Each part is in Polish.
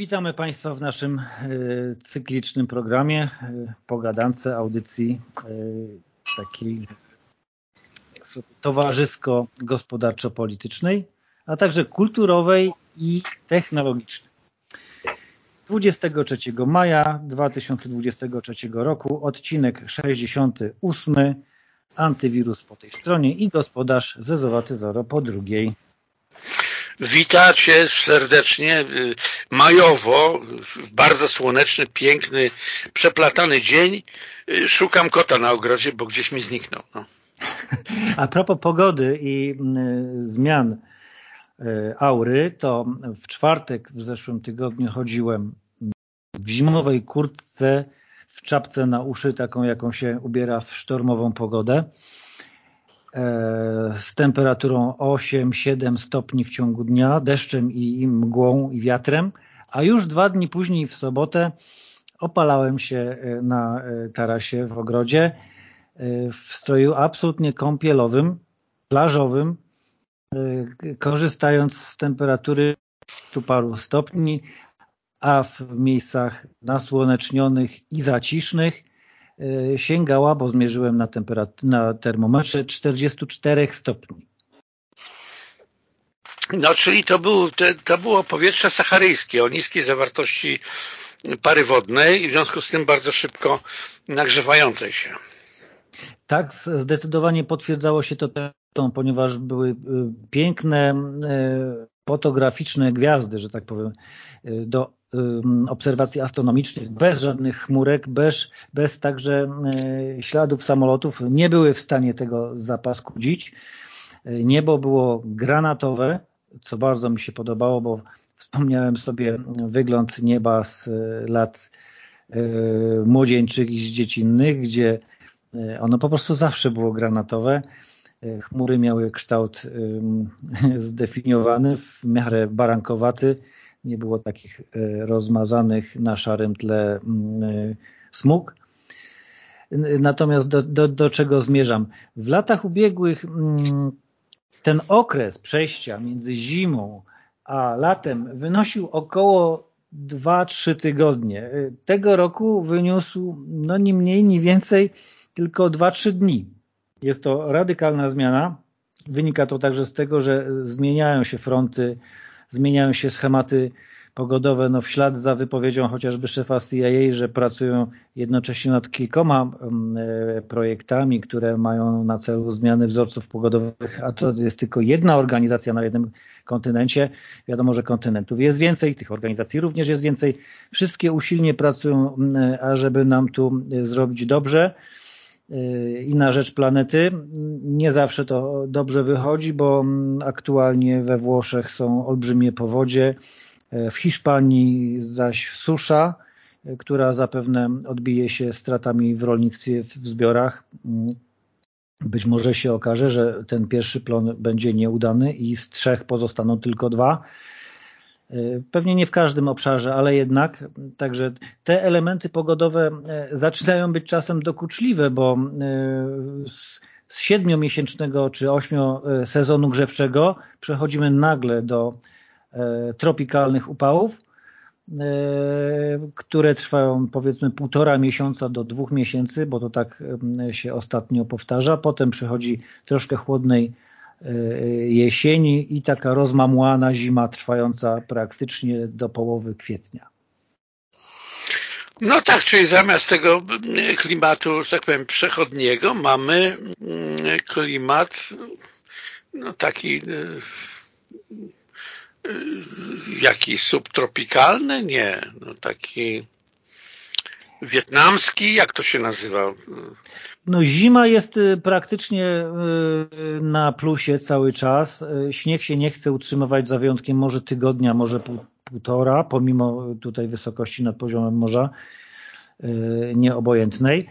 Witamy Państwa w naszym e, cyklicznym programie e, pogadance, audycji e, takiej towarzysko-gospodarczo-politycznej, a także kulturowej i technologicznej. 23 maja 2023 roku, odcinek 68, antywirus po tej stronie i gospodarz zezowaty zero po drugiej. Witacie serdecznie y, majowo, bardzo słoneczny, piękny, przeplatany dzień. Y, szukam kota na ogrodzie, bo gdzieś mi zniknął. No. A propos pogody i y, zmian aury, to w czwartek w zeszłym tygodniu chodziłem w zimowej kurtce, w czapce na uszy, taką jaką się ubiera w sztormową pogodę z temperaturą 8-7 stopni w ciągu dnia, deszczem i mgłą i wiatrem, a już dwa dni później w sobotę opalałem się e, na e, tarasie w ogrodzie w stroju absolutnie kąpielowym, plażowym, korzystając z temperatury tu paru stopni, a w miejscach nasłonecznionych i zacisznych E, sięgała, bo zmierzyłem na, na termometrze 44 stopni. No, czyli to, był, to było powietrze saharyjskie o niskiej zawartości pary wodnej i w związku z tym bardzo szybko nagrzewającej się. Tak, zdecydowanie potwierdzało się to, ponieważ były y, piękne y, fotograficzne gwiazdy, że tak powiem, y, do obserwacji astronomicznych, bez żadnych chmurek, bez, bez także śladów samolotów, nie były w stanie tego zapaskudzić. Niebo było granatowe, co bardzo mi się podobało, bo wspomniałem sobie wygląd nieba z lat młodzieńczych i z dziecinnych, gdzie ono po prostu zawsze było granatowe. Chmury miały kształt zdefiniowany, w miarę barankowaty, nie było takich e, rozmazanych na szarym tle mm, e, smug. Natomiast do, do, do czego zmierzam? W latach ubiegłych mm, ten okres przejścia między zimą a latem wynosił około 2-3 tygodnie. E, tego roku wyniósł no ni mniej, ni więcej tylko 2-3 dni. Jest to radykalna zmiana. Wynika to także z tego, że zmieniają się fronty zmieniają się schematy pogodowe, no w ślad za wypowiedzią chociażby szefa CIA, że pracują jednocześnie nad kilkoma mm, e, projektami, które mają na celu zmiany wzorców pogodowych, a to jest tylko jedna organizacja na jednym kontynencie. Wiadomo, że kontynentów jest więcej, tych organizacji również jest więcej. Wszystkie usilnie pracują, mm, ażeby nam tu e, zrobić dobrze i na rzecz planety. Nie zawsze to dobrze wychodzi, bo aktualnie we Włoszech są olbrzymie powodzie, w Hiszpanii zaś susza, która zapewne odbije się stratami w rolnictwie, w zbiorach. Być może się okaże, że ten pierwszy plon będzie nieudany i z trzech pozostaną tylko dwa. Pewnie nie w każdym obszarze, ale jednak. Także te elementy pogodowe e, zaczynają być czasem dokuczliwe, bo e, z siedmiomiesięcznego czy ośmio e, sezonu grzewczego przechodzimy nagle do tropikalnych upałów, które trwają powiedzmy półtora miesiąca do dwóch miesięcy, bo to tak się ostatnio powtarza. Potem przychodzi troszkę chłodnej jesieni i taka rozmamłana zima trwająca praktycznie do połowy kwietnia. No tak, czyli zamiast tego klimatu, że tak powiem, przechodniego mamy mm, klimat no taki e, e, jaki subtropikalny? Nie, no taki wietnamski, jak to się nazywa? No zima jest y, praktycznie y, na plusie cały czas. Y, śnieg się nie chce utrzymywać za wyjątkiem może tygodnia, może półtora, pomimo tutaj wysokości nad poziomem morza nieobojętnej.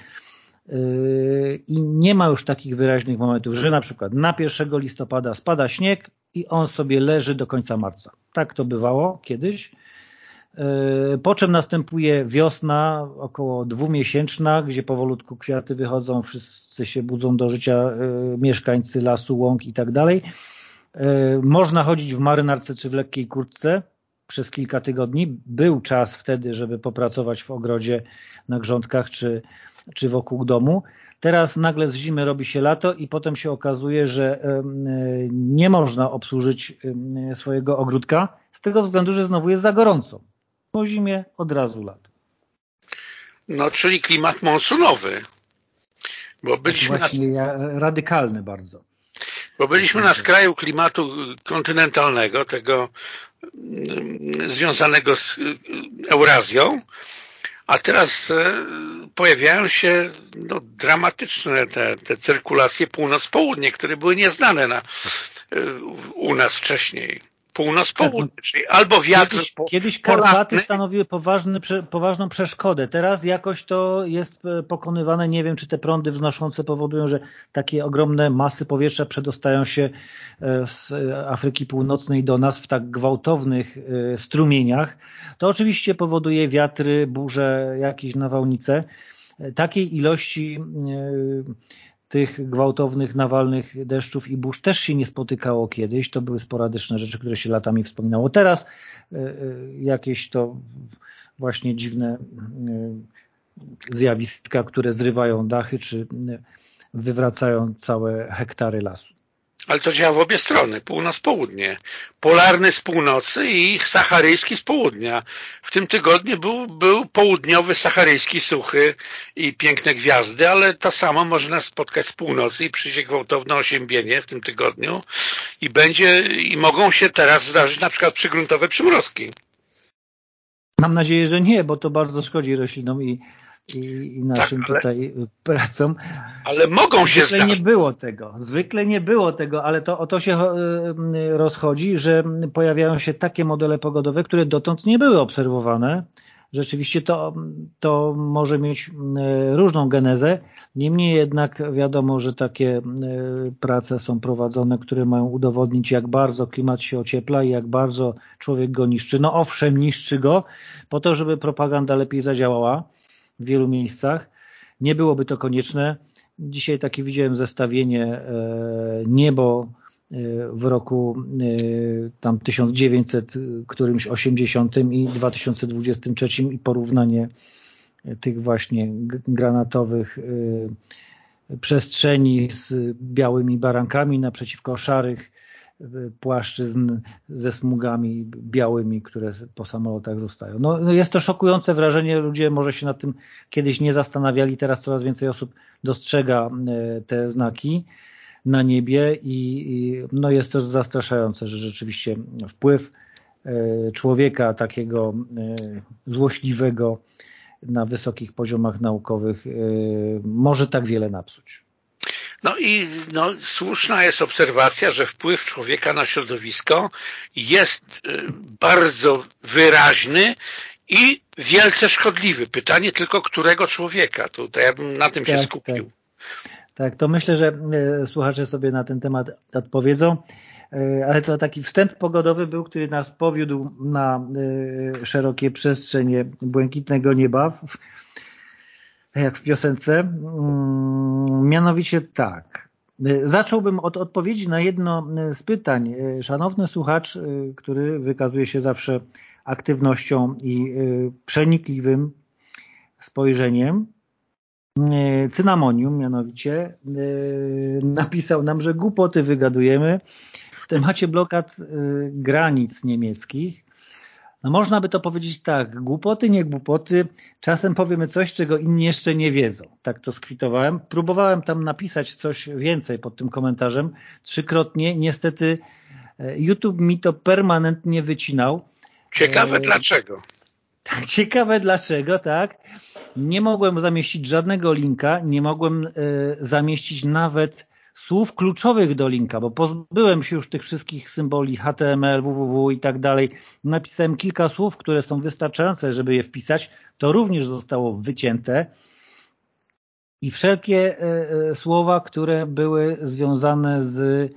I nie ma już takich wyraźnych momentów, że na przykład na 1 listopada spada śnieg i on sobie leży do końca marca. Tak to bywało kiedyś. E, po czym następuje wiosna, około dwumiesięczna, gdzie powolutku kwiaty wychodzą, wszyscy się budzą do życia, e, mieszkańcy lasu, łąk i tak dalej. E, można chodzić w marynarce czy w lekkiej kurtce, przez kilka tygodni. Był czas wtedy, żeby popracować w ogrodzie, na grządkach czy, czy wokół domu. Teraz nagle z zimy robi się lato i potem się okazuje, że nie można obsłużyć swojego ogródka z tego względu, że znowu jest za gorąco. Po zimie od razu lato. No, czyli klimat monsunowy. Bo byliśmy Właśnie na... radykalny bardzo. Bo byliśmy na skraju klimatu kontynentalnego, tego mm, związanego z y, Eurazją, a teraz e, pojawiają się no, dramatyczne te, te cyrkulacje północ-południe, które były nieznane na, y, u nas wcześniej północ-południe, tak, czyli albo wiatr Kiedyś, kiedyś Karpaty stanowiły poważny, poważną przeszkodę. Teraz jakoś to jest e, pokonywane. Nie wiem, czy te prądy wznoszące powodują, że takie ogromne masy powietrza przedostają się e, z Afryki Północnej do nas w tak gwałtownych e, strumieniach. To oczywiście powoduje wiatry, burze, jakieś nawałnice. Takiej ilości tych gwałtownych, nawalnych deszczów i burz też się nie spotykało kiedyś. To były sporadyczne rzeczy, które się latami wspominało. Teraz e, e, jakieś to właśnie dziwne e, zjawiska, które zrywają dachy, czy wywracają całe hektary lasu. Ale to działa w obie strony, północ-południe. Polarny z północy i saharyjski z południa. W tym tygodniu był, był południowy, saharyjski, suchy i piękne gwiazdy, ale to samo można spotkać z północy i przyjdzie gwałtowne osiębienie w tym tygodniu i będzie i mogą się teraz zdarzyć na przykład przygruntowe przymrozki. Mam nadzieję, że nie, bo to bardzo szkodzi roślinom i i, i naszym tak, ale, tutaj pracom. Ale mogą się Zwykle nie było tego. Zwykle nie było tego, ale to o to się e, rozchodzi, że pojawiają się takie modele pogodowe, które dotąd nie były obserwowane. Rzeczywiście to, to może mieć różną genezę. Niemniej jednak wiadomo, że takie prace są prowadzone, które mają udowodnić, jak bardzo klimat się ociepla i jak bardzo człowiek go niszczy. No owszem, niszczy go po to, żeby propaganda lepiej zadziałała w wielu miejscach. Nie byłoby to konieczne. Dzisiaj takie widziałem zestawienie e, niebo e, w roku e, tam 1900 którymś 80 i 2023 i porównanie tych właśnie granatowych przestrzeni z białymi barankami naprzeciwko szarych płaszczyzn ze smugami białymi, które po samolotach zostają. No, no, jest to szokujące wrażenie, ludzie może się nad tym kiedyś nie zastanawiali, teraz coraz więcej osób dostrzega e, te znaki na niebie i, i no jest to zastraszające, że rzeczywiście wpływ e, człowieka takiego e, złośliwego na wysokich poziomach naukowych może tak wiele napsuć. No i no, słuszna jest obserwacja, że wpływ człowieka na środowisko jest y, bardzo wyraźny i wielce szkodliwy. Pytanie tylko, którego człowieka? Tutaj ja bym na tym tak, się skupił. Tak. tak, to myślę, że y, słuchacze sobie na ten temat odpowiedzą. Y, ale to taki wstęp pogodowy był, który nas powiódł na szerokie przestrzenie błękitnego nieba jak w piosence. Mm, mianowicie tak. Zacząłbym od odpowiedzi na jedno z pytań. Szanowny słuchacz, który wykazuje się zawsze aktywnością i przenikliwym spojrzeniem, Cynamonium mianowicie napisał nam, że głupoty wygadujemy w temacie blokad granic niemieckich no można by to powiedzieć tak, głupoty, nie głupoty, czasem powiemy coś, czego inni jeszcze nie wiedzą. Tak to skwitowałem. Próbowałem tam napisać coś więcej pod tym komentarzem, trzykrotnie. Niestety e, YouTube mi to permanentnie wycinał. Ciekawe e... dlaczego. Tak, ciekawe dlaczego, tak. Nie mogłem zamieścić żadnego linka, nie mogłem e, zamieścić nawet słów kluczowych do linka, bo pozbyłem się już tych wszystkich symboli HTML, www i tak dalej. Napisałem kilka słów, które są wystarczające, żeby je wpisać. To również zostało wycięte. I wszelkie e, e, słowa, które były związane z,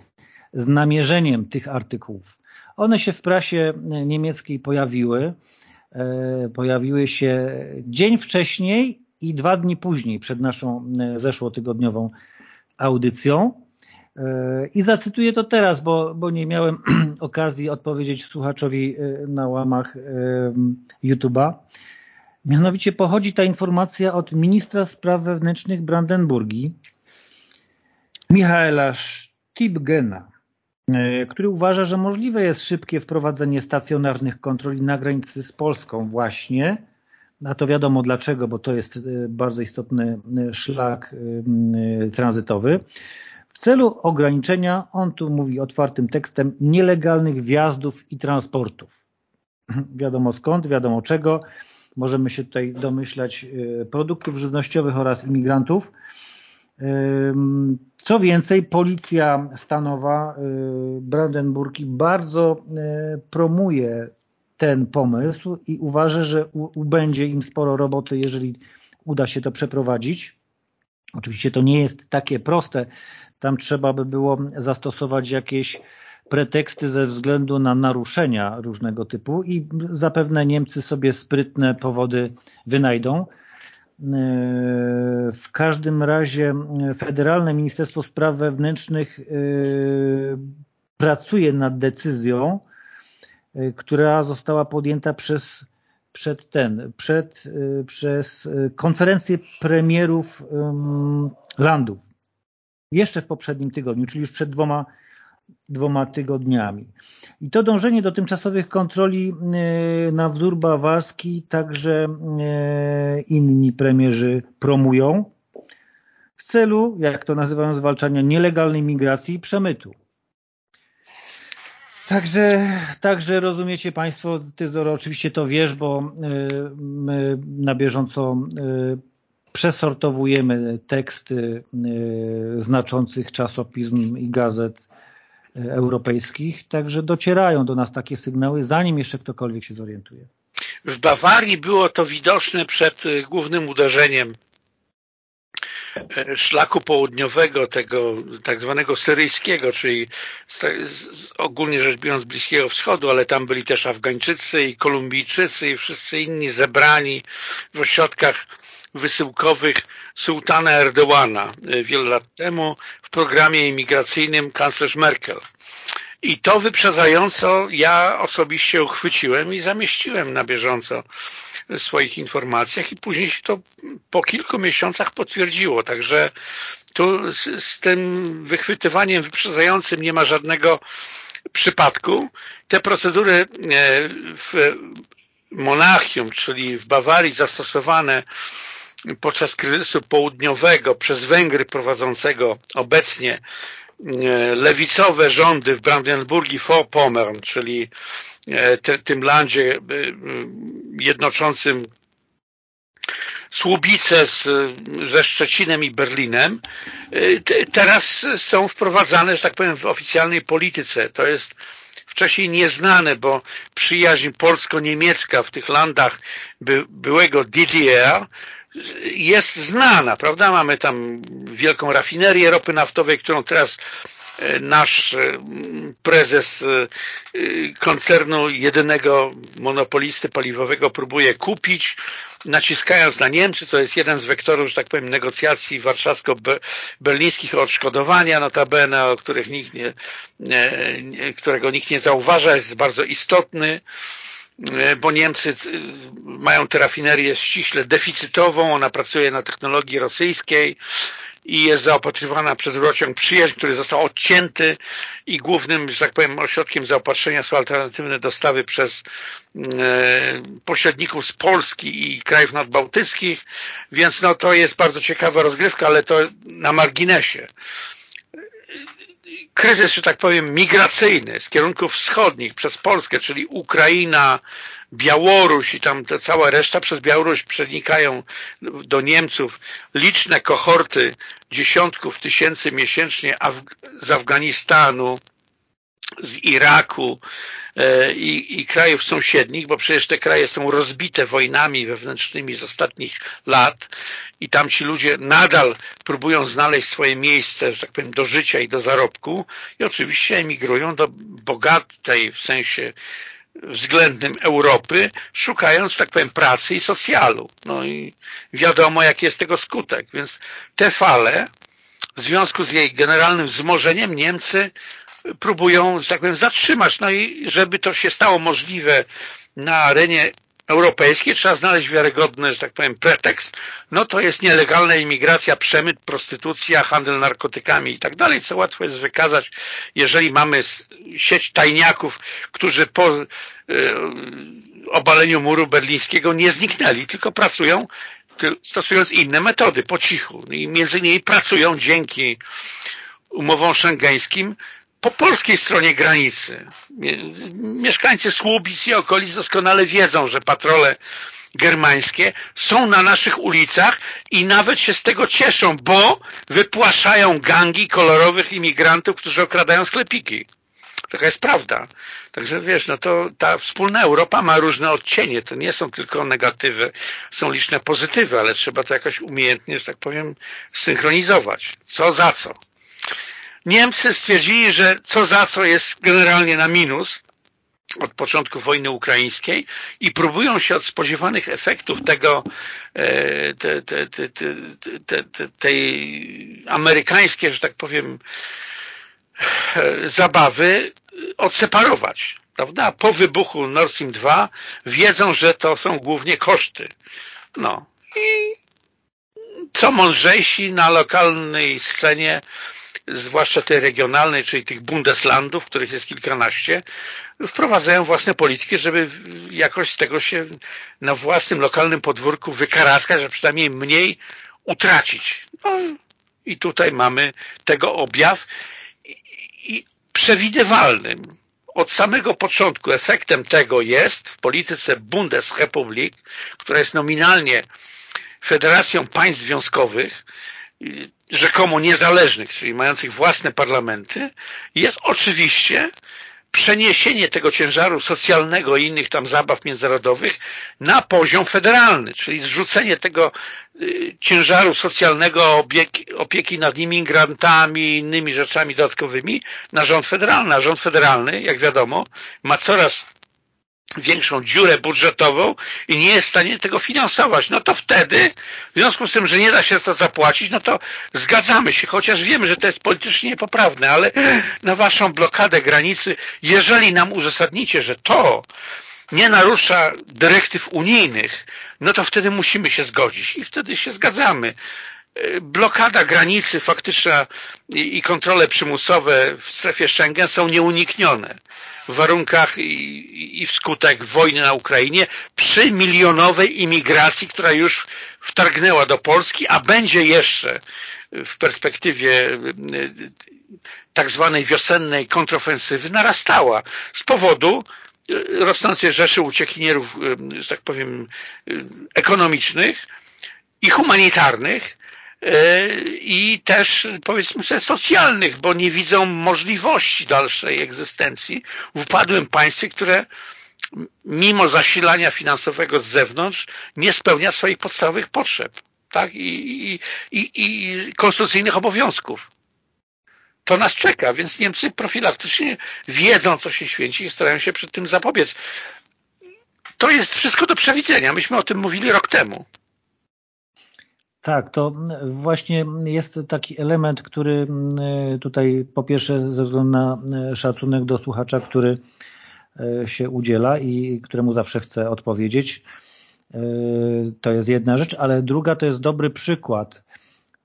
z namierzeniem tych artykułów. One się w prasie niemieckiej pojawiły. E, pojawiły się dzień wcześniej i dwa dni później przed naszą zeszłotygodniową audycją. I zacytuję to teraz, bo, bo nie miałem okazji odpowiedzieć słuchaczowi na łamach YouTube'a. Mianowicie pochodzi ta informacja od ministra spraw wewnętrznych Brandenburgii, Michaela Stibgena, e, który uważa, że możliwe jest szybkie wprowadzenie stacjonarnych kontroli na granicy z Polską właśnie, a to wiadomo dlaczego, bo to jest e, bardzo istotny e, szlak tranzytowy, w celu ograniczenia, on tu mówi otwartym tekstem, nielegalnych wjazdów i transportów. Wiadomo skąd, wiadomo czego, możemy się tutaj domyślać produktów żywnościowych oraz imigrantów, co więcej, policja stanowa y, Brandenburgi bardzo y, promuje ten pomysł i uważa, że ubędzie im sporo roboty, jeżeli uda się to przeprowadzić. Oczywiście to nie jest takie proste. Tam trzeba by było zastosować jakieś preteksty ze względu na naruszenia różnego typu i zapewne Niemcy sobie sprytne powody wynajdą. W każdym razie Federalne Ministerstwo Spraw Wewnętrznych e, pracuje nad decyzją, która została podjęta przez przed ten, przed, e, przez konferencję premierów landów. Jeszcze w poprzednim tygodniu, czyli już przed dwoma dwoma tygodniami. I to dążenie do tymczasowych kontroli na wzór bawarski także inni premierzy promują w celu, jak to nazywają, zwalczania nielegalnej migracji i przemytu. Także, także rozumiecie Państwo, Ty Zoro, oczywiście to wiesz, bo e, my na bieżąco przesortowujemy teksty znaczących czasopism i gazet europejskich, także docierają do nas takie sygnały, zanim jeszcze ktokolwiek się zorientuje. W Bawarii było to widoczne przed y, głównym uderzeniem y, szlaku południowego, tego tak zwanego syryjskiego, czyli ogólnie rzecz biorąc Bliskiego Wschodu, ale tam byli też Afgańczycy i Kolumbijczycy i wszyscy inni zebrani w ośrodkach wysyłkowych sułtana Erdoğana e, wiele lat temu w programie imigracyjnym kanclerz Merkel. I to wyprzedzająco ja osobiście uchwyciłem i zamieściłem na bieżąco swoich informacjach i później się to po kilku miesiącach potwierdziło. Także tu z, z tym wychwytywaniem wyprzedzającym nie ma żadnego przypadku. Te procedury e, w Monachium, czyli w Bawarii zastosowane podczas kryzysu południowego przez Węgry prowadzącego obecnie e, lewicowe rządy w Brandenburgii Vorpommern, czyli te, tym landzie e, jednoczącym Słubice z, ze Szczecinem i Berlinem teraz są wprowadzane, że tak powiem, w oficjalnej polityce. To jest wcześniej nieznane, bo przyjaźń polsko-niemiecka w tych landach by, byłego DDR jest znana, prawda? Mamy tam wielką rafinerię ropy naftowej, którą teraz e, nasz e, prezes e, koncernu jedynego monopolisty paliwowego próbuje kupić, naciskając na Niemcy, to jest jeden z wektorów, że tak powiem, negocjacji warszawsko-berlińskich o odszkodowania notabene, o których nikt nie, którego nikt nie zauważa, jest bardzo istotny. E, bo Niemcy e, mają tę rafinerię ściśle deficytową, ona pracuje na technologii rosyjskiej i jest zaopatrywana przez rurociąg przyjaźń, który został odcięty i głównym, że tak powiem, ośrodkiem zaopatrzenia są alternatywne dostawy przez e, pośredników z Polski i krajów nadbałtyckich, więc no to jest bardzo ciekawa rozgrywka, ale to na marginesie. Kryzys, że tak powiem, migracyjny z kierunków wschodnich przez Polskę, czyli Ukraina, Białoruś i tam ta cała reszta przez Białoruś przenikają do Niemców. Liczne kohorty dziesiątków tysięcy miesięcznie z Afganistanu, z Iraku e, i, i, krajów sąsiednich, bo przecież te kraje są rozbite wojnami wewnętrznymi z ostatnich lat i tam ci ludzie nadal próbują znaleźć swoje miejsce, że tak powiem, do życia i do zarobku i oczywiście emigrują do bogatej w sensie względnym Europy, szukając, tak powiem, pracy i socjalu. No i wiadomo, jaki jest tego skutek. Więc te fale w związku z jej generalnym wzmożeniem Niemcy próbują, że tak powiem, zatrzymać. No i żeby to się stało możliwe na arenie europejskiej, trzeba znaleźć wiarygodny, że tak powiem, pretekst, no to jest nielegalna imigracja, przemyt, prostytucja, handel narkotykami i tak dalej, co łatwo jest wykazać, jeżeli mamy sieć tajniaków, którzy po y, obaleniu muru berlińskiego nie zniknęli, tylko pracują stosując inne metody, po cichu. I między innymi pracują dzięki umowom szengeńskim po polskiej stronie granicy. Mieszkańcy Słubic i okolic doskonale wiedzą, że patrole germańskie są na naszych ulicach i nawet się z tego cieszą, bo wypłaszają gangi kolorowych imigrantów, którzy okradają sklepiki. Taka jest prawda. Także wiesz, no to ta wspólna Europa ma różne odcienie. To nie są tylko negatywy, są liczne pozytywy, ale trzeba to jakoś umiejętnie, że tak powiem, synchronizować. Co za co. Niemcy stwierdzili, że co za co jest generalnie na minus od początku wojny ukraińskiej i próbują się od spodziewanych efektów tego e, te, te, te, tej amerykańskiej, że tak powiem e, zabawy odseparować. Prawda? Po wybuchu Nord Stream 2 wiedzą, że to są głównie koszty. No i co mądrzejsi na lokalnej scenie zwłaszcza tej regionalnej, czyli tych Bundeslandów, których jest kilkanaście, wprowadzają własne polityki, żeby jakoś z tego się na własnym lokalnym podwórku wykaraskać, że przynajmniej mniej utracić. No, I tutaj mamy tego objaw i, i przewidywalnym. Od samego początku efektem tego jest w polityce Bundesrepublik, która jest nominalnie Federacją Państw Związkowych, rzekomo niezależnych, czyli mających własne parlamenty, jest oczywiście przeniesienie tego ciężaru socjalnego i innych tam zabaw międzynarodowych na poziom federalny, czyli zrzucenie tego y, ciężaru socjalnego opieki, opieki nad imigrantami i innymi rzeczami dodatkowymi na rząd federalny. A rząd federalny, jak wiadomo, ma coraz większą dziurę budżetową i nie jest w stanie tego finansować, no to wtedy, w związku z tym, że nie da się to zapłacić, no to zgadzamy się, chociaż wiemy, że to jest politycznie niepoprawne, ale na waszą blokadę granicy, jeżeli nam uzasadnicie, że to nie narusza dyrektyw unijnych, no to wtedy musimy się zgodzić i wtedy się zgadzamy blokada granicy faktyczna i kontrole przymusowe w strefie Schengen są nieuniknione. W warunkach i, i wskutek wojny na Ukrainie przy milionowej imigracji, która już wtargnęła do Polski, a będzie jeszcze w perspektywie y, tak zwanej wiosennej kontrofensywy narastała z powodu y, rosnącej rzeszy uciekinierów, y, że tak powiem, ekonomicznych i humanitarnych, i też powiedzmy sobie socjalnych, bo nie widzą możliwości dalszej egzystencji w upadłym państwie, które mimo zasilania finansowego z zewnątrz nie spełnia swoich podstawowych potrzeb tak? I, i, i, i konstytucyjnych obowiązków. To nas czeka, więc Niemcy profilaktycznie wiedzą, co się święci i starają się przed tym zapobiec. To jest wszystko do przewidzenia. Myśmy o tym mówili rok temu. Tak, to właśnie jest taki element, który tutaj po pierwsze ze względu na szacunek do słuchacza, który e, się udziela i któremu zawsze chcę odpowiedzieć, e, to jest jedna rzecz, ale druga to jest dobry przykład.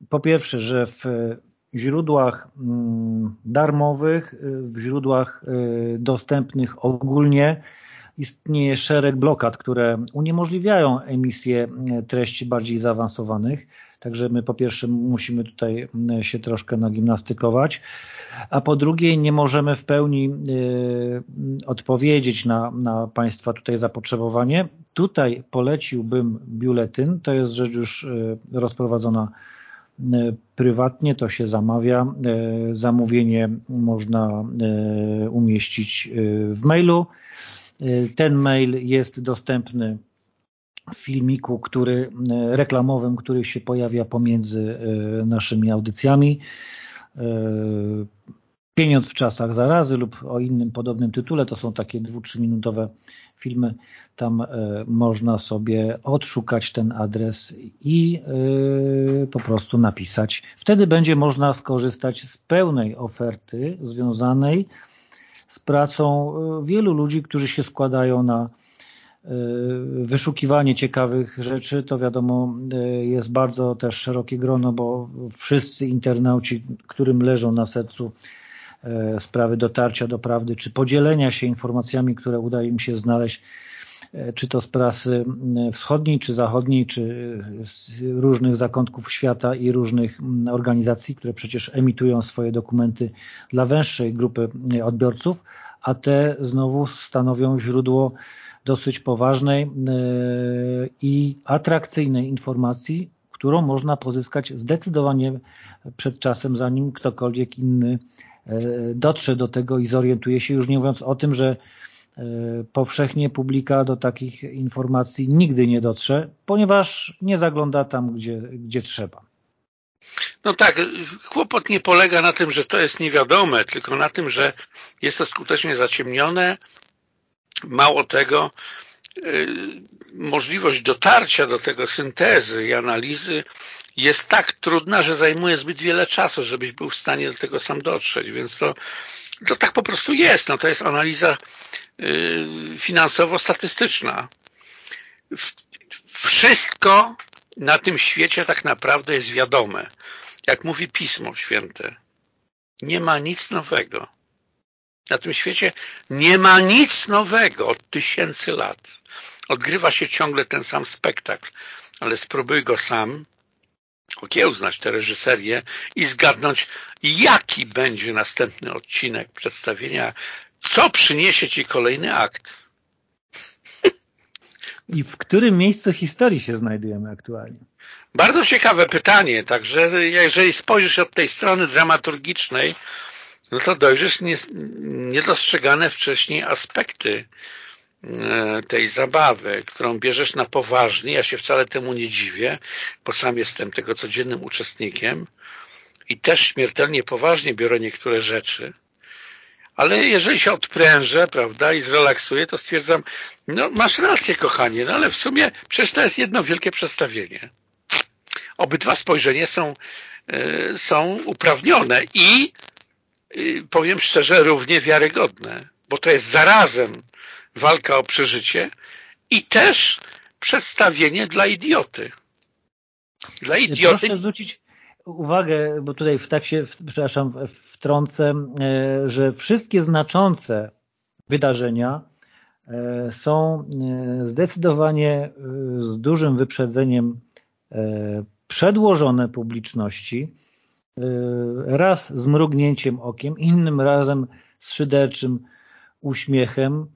Po pierwsze, że w źródłach darmowych, w źródłach e, dostępnych ogólnie istnieje szereg blokad, które uniemożliwiają emisję e, treści bardziej zaawansowanych. Także my po pierwsze musimy tutaj się troszkę nagimnastykować, a po drugie nie możemy w pełni e, odpowiedzieć na, na Państwa tutaj zapotrzebowanie. Tutaj poleciłbym biuletyn, to jest rzecz już e, rozprowadzona prywatnie, to się zamawia. Zamówienie można umieścić w mailu ten mail jest dostępny w filmiku który, y, reklamowym, który się pojawia pomiędzy y, naszymi audycjami. Pieniądz w czasach zarazy lub o innym podobnym tytule. To są takie dwu, trzyminutowe filmy. Tam można sobie odszukać ten adres i po prostu napisać. Wtedy będzie można skorzystać z pełnej oferty związanej z pracą e, wielu ludzi, którzy się składają na wyszukiwanie ciekawych rzeczy, to wiadomo jest bardzo też szerokie grono, bo wszyscy internauci, którym leżą na sercu E, sprawy dotarcia do prawdy, czy podzielenia się informacjami, które udaje im się znaleźć, e, czy to z prasy wschodniej, czy zachodniej, czy z różnych zakątków świata i różnych organizacji, które przecież emitują swoje dokumenty dla węższej grupy odbiorców, a te znowu stanowią źródło dosyć poważnej e, i atrakcyjnej informacji, którą można pozyskać zdecydowanie przed czasem, zanim ktokolwiek inny E, dotrze do tego i zorientuje się, już nie mówiąc o tym, że e, powszechnie publika do takich informacji nigdy nie dotrze, ponieważ nie zagląda tam, gdzie, gdzie trzeba. No tak, kłopot nie polega na tym, że to jest niewiadome, tylko na tym, że jest to skutecznie zaciemnione. Mało tego, e, możliwość dotarcia do tego syntezy i analizy jest tak trudna, że zajmuje zbyt wiele czasu, żebyś był w stanie do tego sam dotrzeć, więc to, to tak po prostu jest. No, to jest analiza finansowo-statystyczna. Wszystko na tym świecie tak naprawdę jest wiadome. Jak mówi Pismo Święte, nie ma nic nowego. Na tym świecie nie ma nic nowego od tysięcy lat. Odgrywa się ciągle ten sam spektakl, ale spróbuj go sam okiełznać tę reżyserię i zgadnąć, jaki będzie następny odcinek przedstawienia, co przyniesie Ci kolejny akt. I w którym miejscu historii się znajdujemy aktualnie? Bardzo ciekawe pytanie, także jeżeli spojrzysz od tej strony dramaturgicznej, no to dojrzysz niedostrzegane wcześniej aspekty E, tej zabawy, którą bierzesz na poważnie, ja się wcale temu nie dziwię, bo sam jestem tego codziennym uczestnikiem i też śmiertelnie poważnie biorę niektóre rzeczy, ale jeżeli się odprężę, prawda, i zrelaksuję, to stwierdzam, no masz rację, kochanie, no ale w sumie przecież to jest jedno wielkie przedstawienie. Obydwa spojrzenia są, y, są uprawnione i y, powiem szczerze, równie wiarygodne, bo to jest zarazem walka o przeżycie i też przedstawienie dla idioty. Dla idioty. Proszę zwrócić uwagę, bo tutaj w tak się, przepraszam, wtrącę, e, że wszystkie znaczące wydarzenia e, są e, zdecydowanie z dużym wyprzedzeniem przedłożone publiczności, raz z mrugnięciem okiem, innym razem z szyderczym uśmiechem,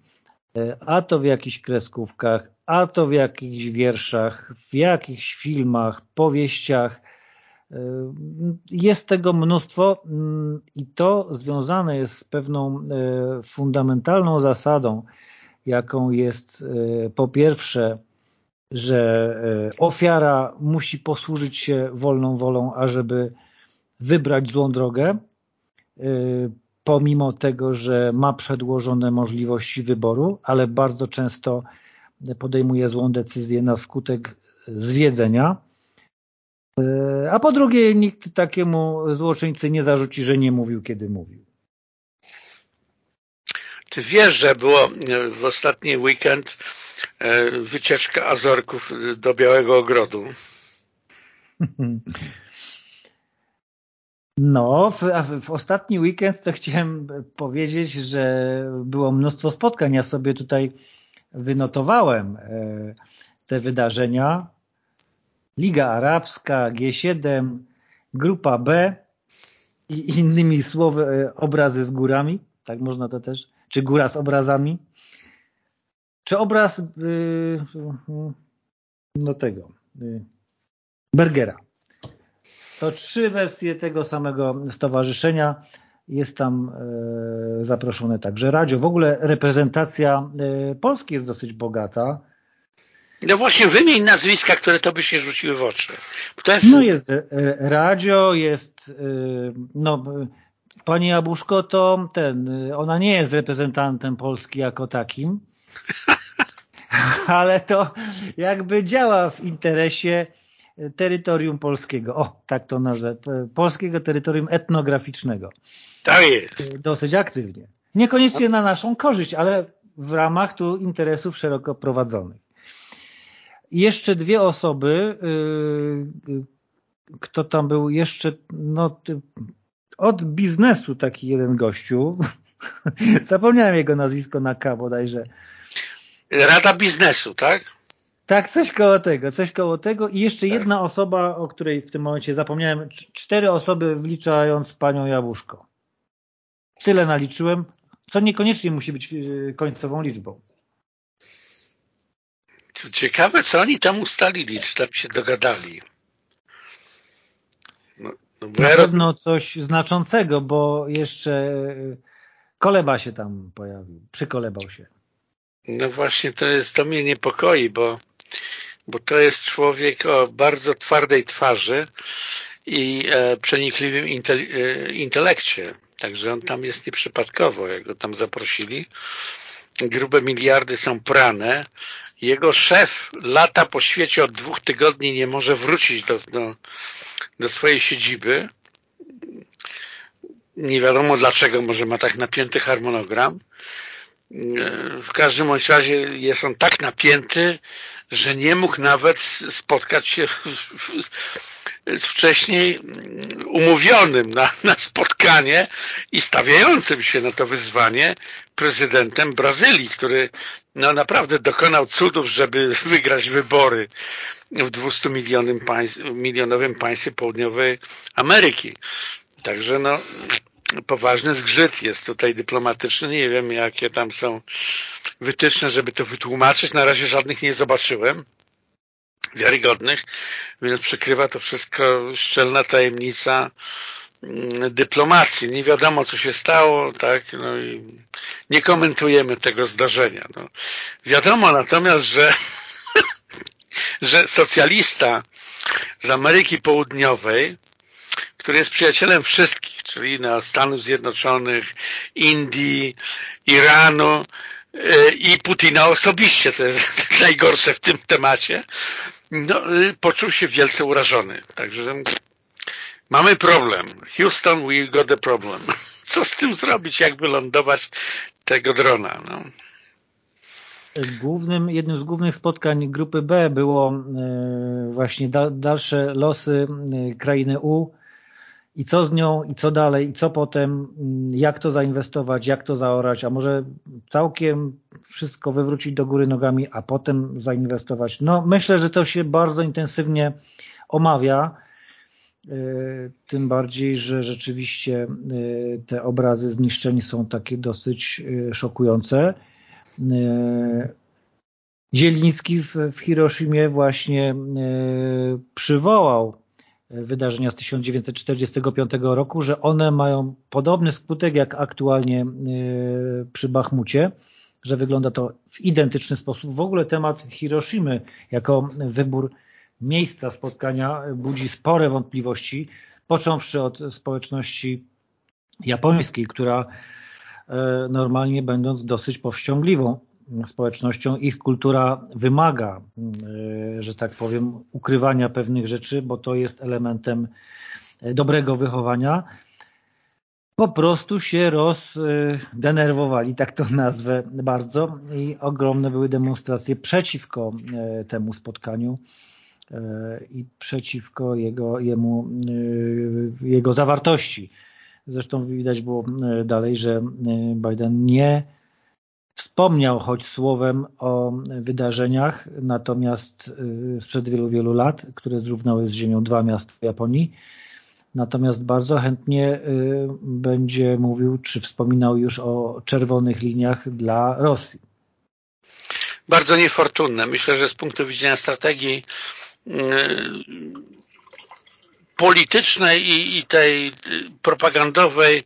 a to w jakichś kreskówkach, a to w jakichś wierszach, w jakichś filmach, powieściach. E, jest tego mnóstwo mm, i to związane jest z pewną e, fundamentalną zasadą, jaką jest po pierwsze, że ofiara musi posłużyć się wolną wolą, ażeby wybrać złą drogę pomimo tego, że ma przedłożone możliwości wyboru, ale bardzo często podejmuje złą decyzję na skutek zwiedzenia. A po drugie, nikt takiemu złoczyńcy nie zarzuci, że nie mówił, kiedy mówił. Ty wiesz, że było w ostatni weekend e, wycieczka Azorków do Białego Ogrodu? No, w, w, ostatni weekend to chciałem powiedzieć, że było mnóstwo spotkań. Ja sobie tutaj wynotowałem e, te wydarzenia. Liga Arabska, G7, Grupa B i innymi słowy e, obrazy z górami, tak można to też, czy góra z obrazami, czy obraz y, no tego, y, Bergera. To trzy wersje tego samego stowarzyszenia. Jest tam e, zaproszone także radio. W ogóle reprezentacja e, Polski jest dosyć bogata. No właśnie, wymień nazwiska, które to by się rzuciły w oczy. Jest... No jest e, radio, jest no, pani Jabłuszko to ten, ona nie jest reprezentantem Polski jako takim, ale to jakby działa w interesie terytorium polskiego. O, tak to nazwę. Polskiego terytorium etnograficznego. Tak jest. Dosyć aktywnie. Niekoniecznie na naszą korzyść, ale w ramach tu interesów szeroko prowadzonych. Jeszcze dwie osoby, yy, kto tam był jeszcze, no od biznesu taki jeden gościu, zapomniałem jego nazwisko na K bodajże. Rada biznesu, tak? Tak, coś koło tego, coś koło tego i jeszcze tak. jedna osoba, o której w tym momencie zapomniałem, cztery osoby wliczając panią Jabłuszko. Tyle naliczyłem, co niekoniecznie musi być e, końcową liczbą. Ciekawe, co oni tam ustalili, czy tam się dogadali. No, no Na pewno coś znaczącego, bo jeszcze e, Koleba się tam pojawił, przykolebał się. No właśnie, to jest, to mnie niepokoi, bo, bo to jest człowiek o bardzo twardej twarzy i e, przenikliwym inte, e, intelekcie. Także on tam jest nieprzypadkowo, jak go tam zaprosili. Grube miliardy są prane. Jego szef lata po świecie od dwóch tygodni nie może wrócić do, do, do swojej siedziby. Nie wiadomo dlaczego, może ma tak napięty harmonogram. W każdym razie jest on tak napięty, że nie mógł nawet spotkać się z wcześniej umówionym na, na spotkanie i stawiającym się na to wyzwanie prezydentem Brazylii, który no naprawdę dokonał cudów, żeby wygrać wybory w 200 milionowym, państw, milionowym państwie południowej Ameryki. Także no poważny zgrzyt jest tutaj dyplomatyczny. Nie wiem, jakie tam są wytyczne, żeby to wytłumaczyć. Na razie żadnych nie zobaczyłem wiarygodnych, więc przykrywa to wszystko szczelna tajemnica mm, dyplomacji. Nie wiadomo, co się stało, tak, no i nie komentujemy tego zdarzenia. No. Wiadomo natomiast, że, że socjalista z Ameryki Południowej, który jest przyjacielem wszystkich, czyli no, Stanów Zjednoczonych, Indii, Iranu yy, i Putina osobiście, to jest najgorsze w tym temacie, no, yy, poczuł się wielce urażony. Także mamy problem. Houston, we got a problem. Co z tym zrobić, jak wylądować tego drona? No. Głównym, jednym z głównych spotkań grupy B było e, właśnie dalsze losy krainy U i co z nią, i co dalej, i co potem, mm, jak to zainwestować, jak to zaorać, a może całkiem wszystko wywrócić do góry nogami, a potem zainwestować. No myślę, że to się bardzo intensywnie omawia, e, tym bardziej, że rzeczywiście te obrazy zniszczeń są takie dosyć szokujące. Zieliński w, w Hiroshimie właśnie przywołał wydarzenia z 1945 roku, że one mają podobny skutek jak aktualnie przy Bachmucie, że wygląda to w identyczny sposób. W ogóle temat Hiroshimy jako wybór miejsca spotkania budzi spore wątpliwości, począwszy od społeczności japońskiej, która normalnie będąc dosyć powściągliwą społecznością, ich kultura wymaga, e, że tak powiem, ukrywania pewnych rzeczy, bo to jest elementem e, dobrego wychowania. Po prostu się rozdenerwowali, tak to nazwę bardzo i ogromne były demonstracje przeciwko e, temu spotkaniu i przeciwko jego, jemu, jego zawartości. Zresztą widać było dalej, że Biden nie Wspomniał choć słowem o wydarzeniach, natomiast y, sprzed wielu, wielu lat, które zrównały z ziemią dwa miasta w Japonii. Natomiast bardzo chętnie y, będzie mówił, czy wspominał już o czerwonych liniach dla Rosji. Bardzo niefortunne. Myślę, że z punktu widzenia strategii y, politycznej i tej propagandowej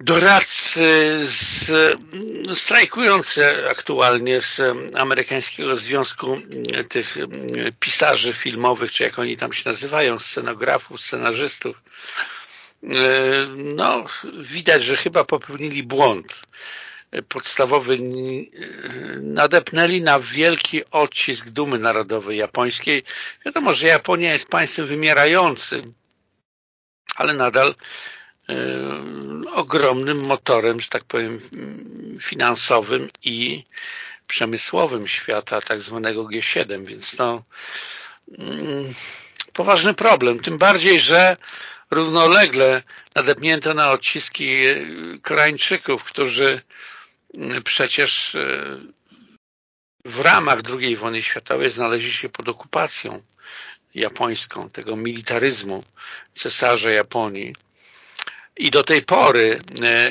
doradcy z, strajkujący aktualnie z amerykańskiego związku tych pisarzy filmowych, czy jak oni tam się nazywają, scenografów, scenarzystów, no, widać, że chyba popełnili błąd podstawowy. Nadepnęli na wielki odcisk dumy narodowej japońskiej. Wiadomo, że Japonia jest państwem wymierającym, ale nadal ogromnym motorem, że tak powiem, finansowym i przemysłowym świata, tak zwanego G7, więc mm, poważny problem, tym bardziej, że równolegle nadepnięto na odciski Koreańczyków, którzy przecież e, w ramach II wojny światowej znaleźli się pod okupacją japońską, tego militaryzmu cesarza Japonii i do tej pory e,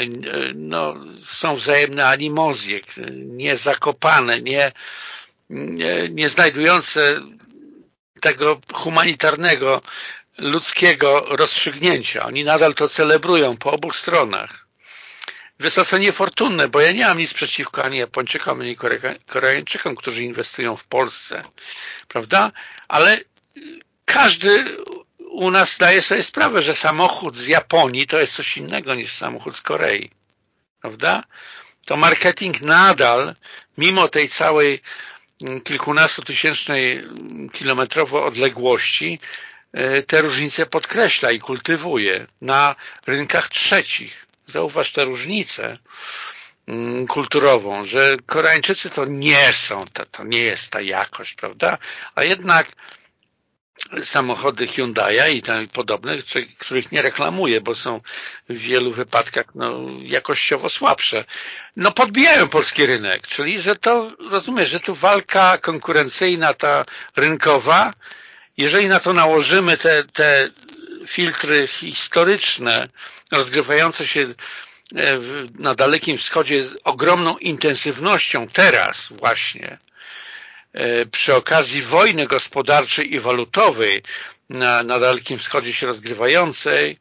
no, są wzajemne animozje, nie zakopane, nie, nie, nie znajdujące tego humanitarnego, ludzkiego rozstrzygnięcia. Oni nadal to celebrują po obu stronach. Wysoce niefortunne, bo ja nie mam nic przeciwko ani Japończykom, ani Koreańczykom, którzy inwestują w Polsce, prawda? Ale każdy u nas zdaje sobie sprawę, że samochód z Japonii to jest coś innego niż samochód z Korei. Prawda? To marketing nadal, mimo tej całej mm, kilkunastotysięcznej mm, kilometrowo odległości, e, te różnice podkreśla i kultywuje na rynkach trzecich. Zauważ tę różnicę mm, kulturową, że Koreańczycy to nie są, to, to nie jest ta jakość, prawda? A jednak samochody Hyundai'a i tam podobne, których nie reklamuję, bo są w wielu wypadkach no, jakościowo słabsze, no podbijają polski rynek, czyli że to, rozumiesz, że tu walka konkurencyjna, ta rynkowa, jeżeli na to nałożymy te, te filtry historyczne, rozgrywające się e, na Dalekim Wschodzie z ogromną intensywnością teraz właśnie, przy okazji wojny gospodarczej i walutowej na, na Dalekim Wschodzie się rozgrywającej,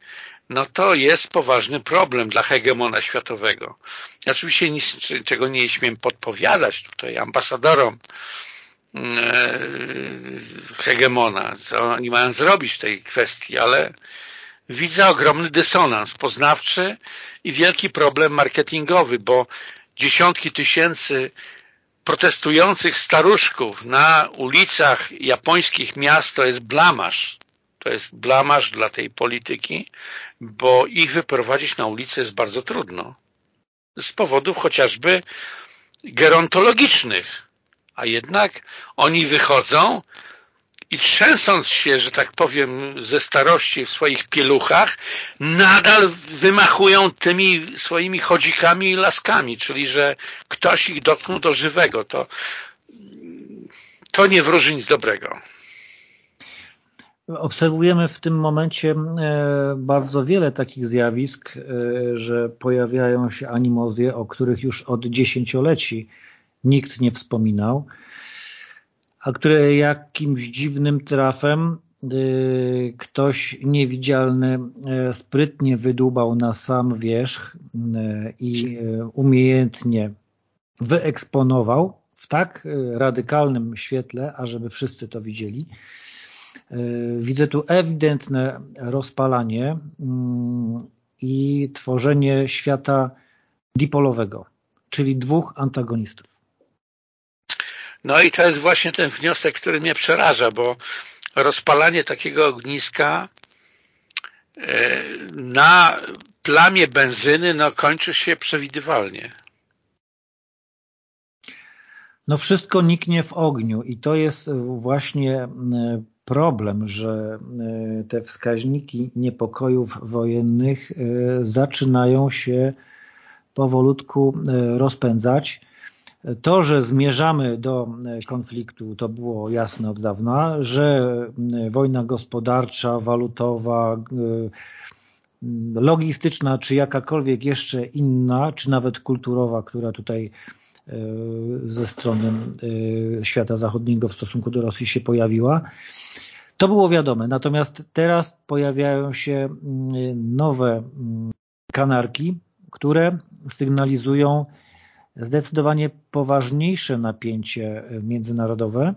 no to jest poważny problem dla hegemona światowego. Oczywiście nic, czego nie śmiem podpowiadać tutaj ambasadorom e, hegemona, co oni mają zrobić w tej kwestii, ale widzę ogromny dysonans poznawczy i wielki problem marketingowy, bo dziesiątki tysięcy protestujących staruszków na ulicach japońskich miast to jest blamasz. To jest blamasz dla tej polityki, bo ich wyprowadzić na ulicę jest bardzo trudno. Z powodów chociażby gerontologicznych. A jednak oni wychodzą i trzęsąc się, że tak powiem, ze starości w swoich pieluchach, nadal wymachują tymi swoimi chodzikami i laskami, czyli że ktoś ich dotknął do żywego. To, to nie wróży nic dobrego. Obserwujemy w tym momencie e, bardzo wiele takich zjawisk, e, że pojawiają się animozje, o których już od dziesięcioleci nikt nie wspominał a które jakimś dziwnym trafem y, ktoś niewidzialny y, sprytnie wydłubał na sam wierzch y, i umiejętnie wyeksponował w tak radykalnym świetle, ażeby wszyscy to widzieli. Widzę tu ewidentne rozpalanie i tworzenie świata dipolowego, czyli dwóch antagonistów. No i to jest właśnie ten wniosek, który mnie przeraża, bo rozpalanie takiego ogniska e, na plamie benzyny no, kończy się przewidywalnie. No wszystko niknie w ogniu i to jest właśnie e, problem, że e, te wskaźniki niepokojów wojennych zaczynają się powolutku rozpędzać to, że zmierzamy do e, konfliktu, to było jasne od dawna, że e, wojna gospodarcza, walutowa, e, logistyczna, czy jakakolwiek jeszcze inna, czy nawet kulturowa, która tutaj ze strony świata zachodniego w stosunku do Rosji się pojawiła, to było wiadome. Natomiast teraz pojawiają się nowe kanarki, które sygnalizują zdecydowanie poważniejsze napięcie międzynarodowe.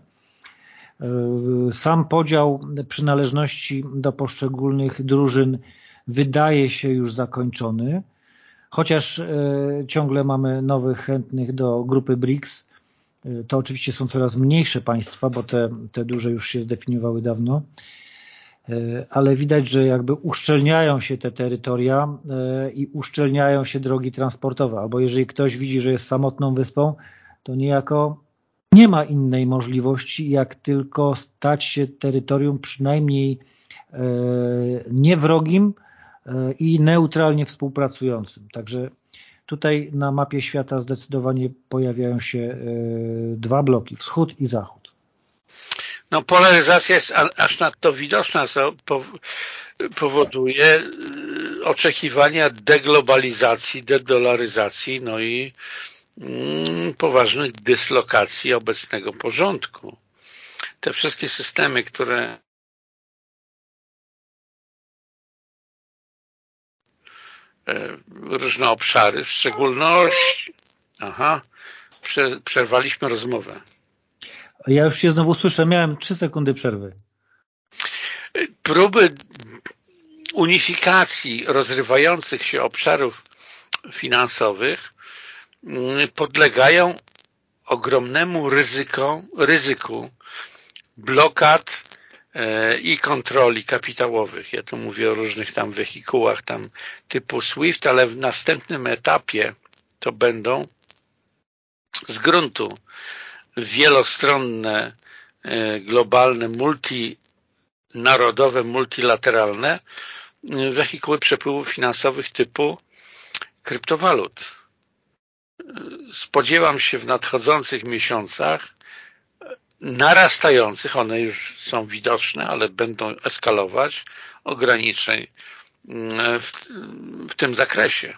Sam podział przynależności do poszczególnych drużyn wydaje się już zakończony, chociaż ciągle mamy nowych chętnych do grupy BRICS. To oczywiście są coraz mniejsze państwa, bo te, te duże już się zdefiniowały dawno, ale widać, że jakby uszczelniają się te terytoria i uszczelniają się drogi transportowe, albo jeżeli ktoś widzi, że jest samotną wyspą, to niejako nie ma innej możliwości, jak tylko stać się terytorium przynajmniej e, niewrogim e, i neutralnie współpracującym. Także tutaj na mapie świata zdecydowanie pojawiają się e, dwa bloki, wschód i zachód. No polaryzacja jest aż nadto widoczna, co powoduje oczekiwania deglobalizacji, dedolaryzacji, no i Mm, poważnych dyslokacji obecnego porządku. Te wszystkie systemy, które e, różne obszary, w szczególności aha, przerwaliśmy rozmowę. Ja już się znowu słyszę, miałem trzy sekundy przerwy. Próby unifikacji rozrywających się obszarów finansowych Mm, podlegają ogromnemu ryzyko, ryzyku blokad e, i kontroli kapitałowych. Ja tu mówię o różnych tam wehikułach tam typu SWIFT, ale w następnym etapie to będą z gruntu wielostronne, e, globalne, multinarodowe, multilateralne e, wehikuły przepływów finansowych typu kryptowalut spodziewam się w nadchodzących miesiącach narastających, one już są widoczne, ale będą eskalować, ograniczeń mm, w, w tym zakresie.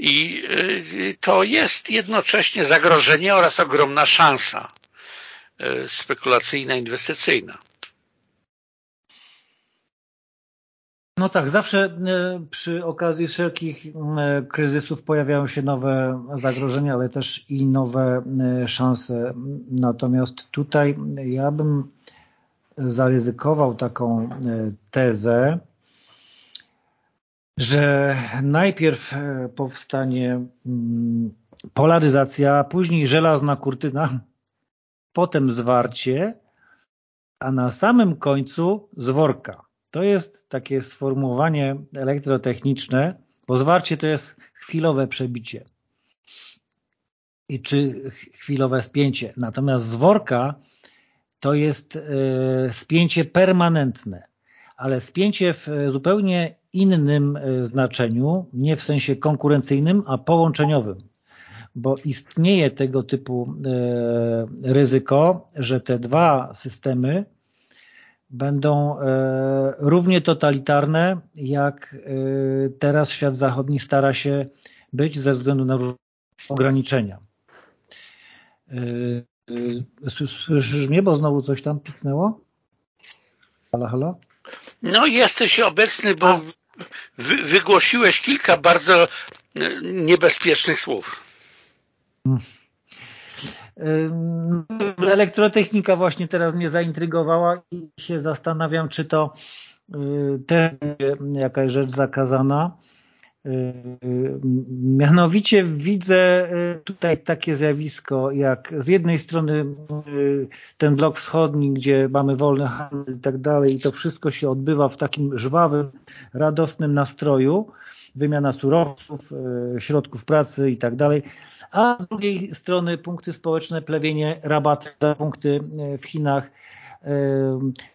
I y, to jest jednocześnie zagrożenie oraz ogromna szansa y, spekulacyjna, inwestycyjna. No tak, zawsze przy okazji wszelkich kryzysów pojawiają się nowe zagrożenia, ale też i nowe szanse. Natomiast tutaj ja bym zaryzykował taką tezę, że najpierw powstanie mm, polaryzacja, później żelazna kurtyna, potem zwarcie, a na samym końcu zworka. To jest takie sformułowanie elektrotechniczne, bo zwarcie to jest chwilowe przebicie i czy chwilowe spięcie. Natomiast zworka to jest e, spięcie permanentne, ale spięcie w zupełnie innym e, znaczeniu, nie w sensie konkurencyjnym, a połączeniowym, bo istnieje tego typu e, ryzyko, że te dwa systemy będą e, równie totalitarne, jak teraz świat zachodni stara się być ze względu na ograniczenia. Słyszysz mnie, bo znowu coś tam piknęło? Halo, halo? No jesteś obecny, bo wygłosiłeś kilka bardzo niebezpiecznych słów. Hmm. Elektrotechnika właśnie teraz mnie zaintrygowała i się zastanawiam, czy to y, też jakaś rzecz zakazana. Y, mianowicie widzę y, tutaj takie zjawisko, jak z jednej strony ten blok wschodni, gdzie mamy wolny handel i tak dalej, i to wszystko się odbywa w takim żwawym, radosnym nastroju, wymiana surowców, środków pracy i tak dalej, a z drugiej strony punkty społeczne, plewienie, rabaty za punkty w Chinach,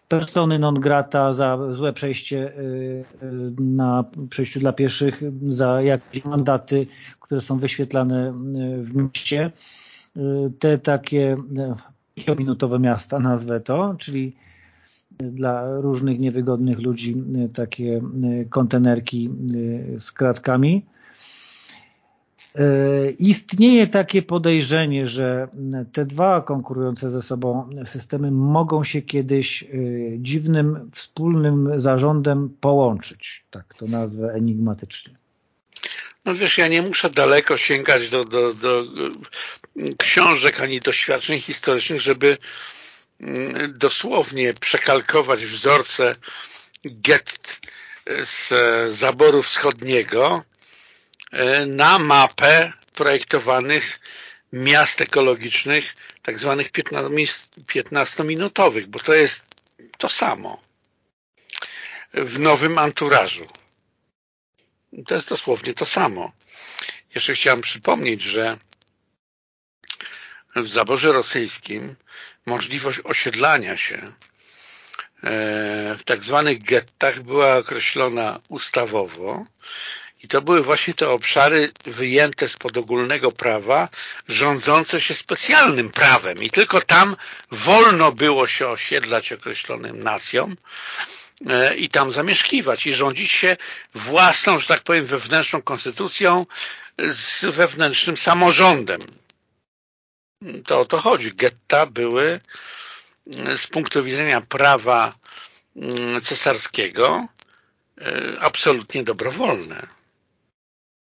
persony non grata za złe przejście e, na przejściu dla pieszych, za jakieś mandaty, które są wyświetlane w mieście. Te takie minutowe miasta nazwę to, czyli dla różnych niewygodnych ludzi takie kontenerki z kratkami. E, istnieje takie podejrzenie, że te dwa konkurujące ze sobą systemy mogą się kiedyś e, dziwnym, wspólnym zarządem połączyć. Tak to nazwę enigmatycznie. No wiesz, ja nie muszę daleko sięgać do, do, do książek ani doświadczeń historycznych, żeby mm, dosłownie przekalkować wzorce get z zaboru wschodniego na mapę projektowanych miast ekologicznych, tak zwanych 15-minutowych, bo to jest to samo w nowym anturażu. To jest dosłownie to samo. Jeszcze chciałem przypomnieć, że w zaborze rosyjskim możliwość osiedlania się e, w tak zwanych gettach była określona ustawowo i to były właśnie te obszary wyjęte spod ogólnego prawa, rządzące się specjalnym prawem i tylko tam wolno było się osiedlać określonym nacjom e, i tam zamieszkiwać i rządzić się własną, że tak powiem, wewnętrzną konstytucją z wewnętrznym samorządem. To o to chodzi. Getta były e, z punktu widzenia prawa mm, cesarskiego e, absolutnie dobrowolne.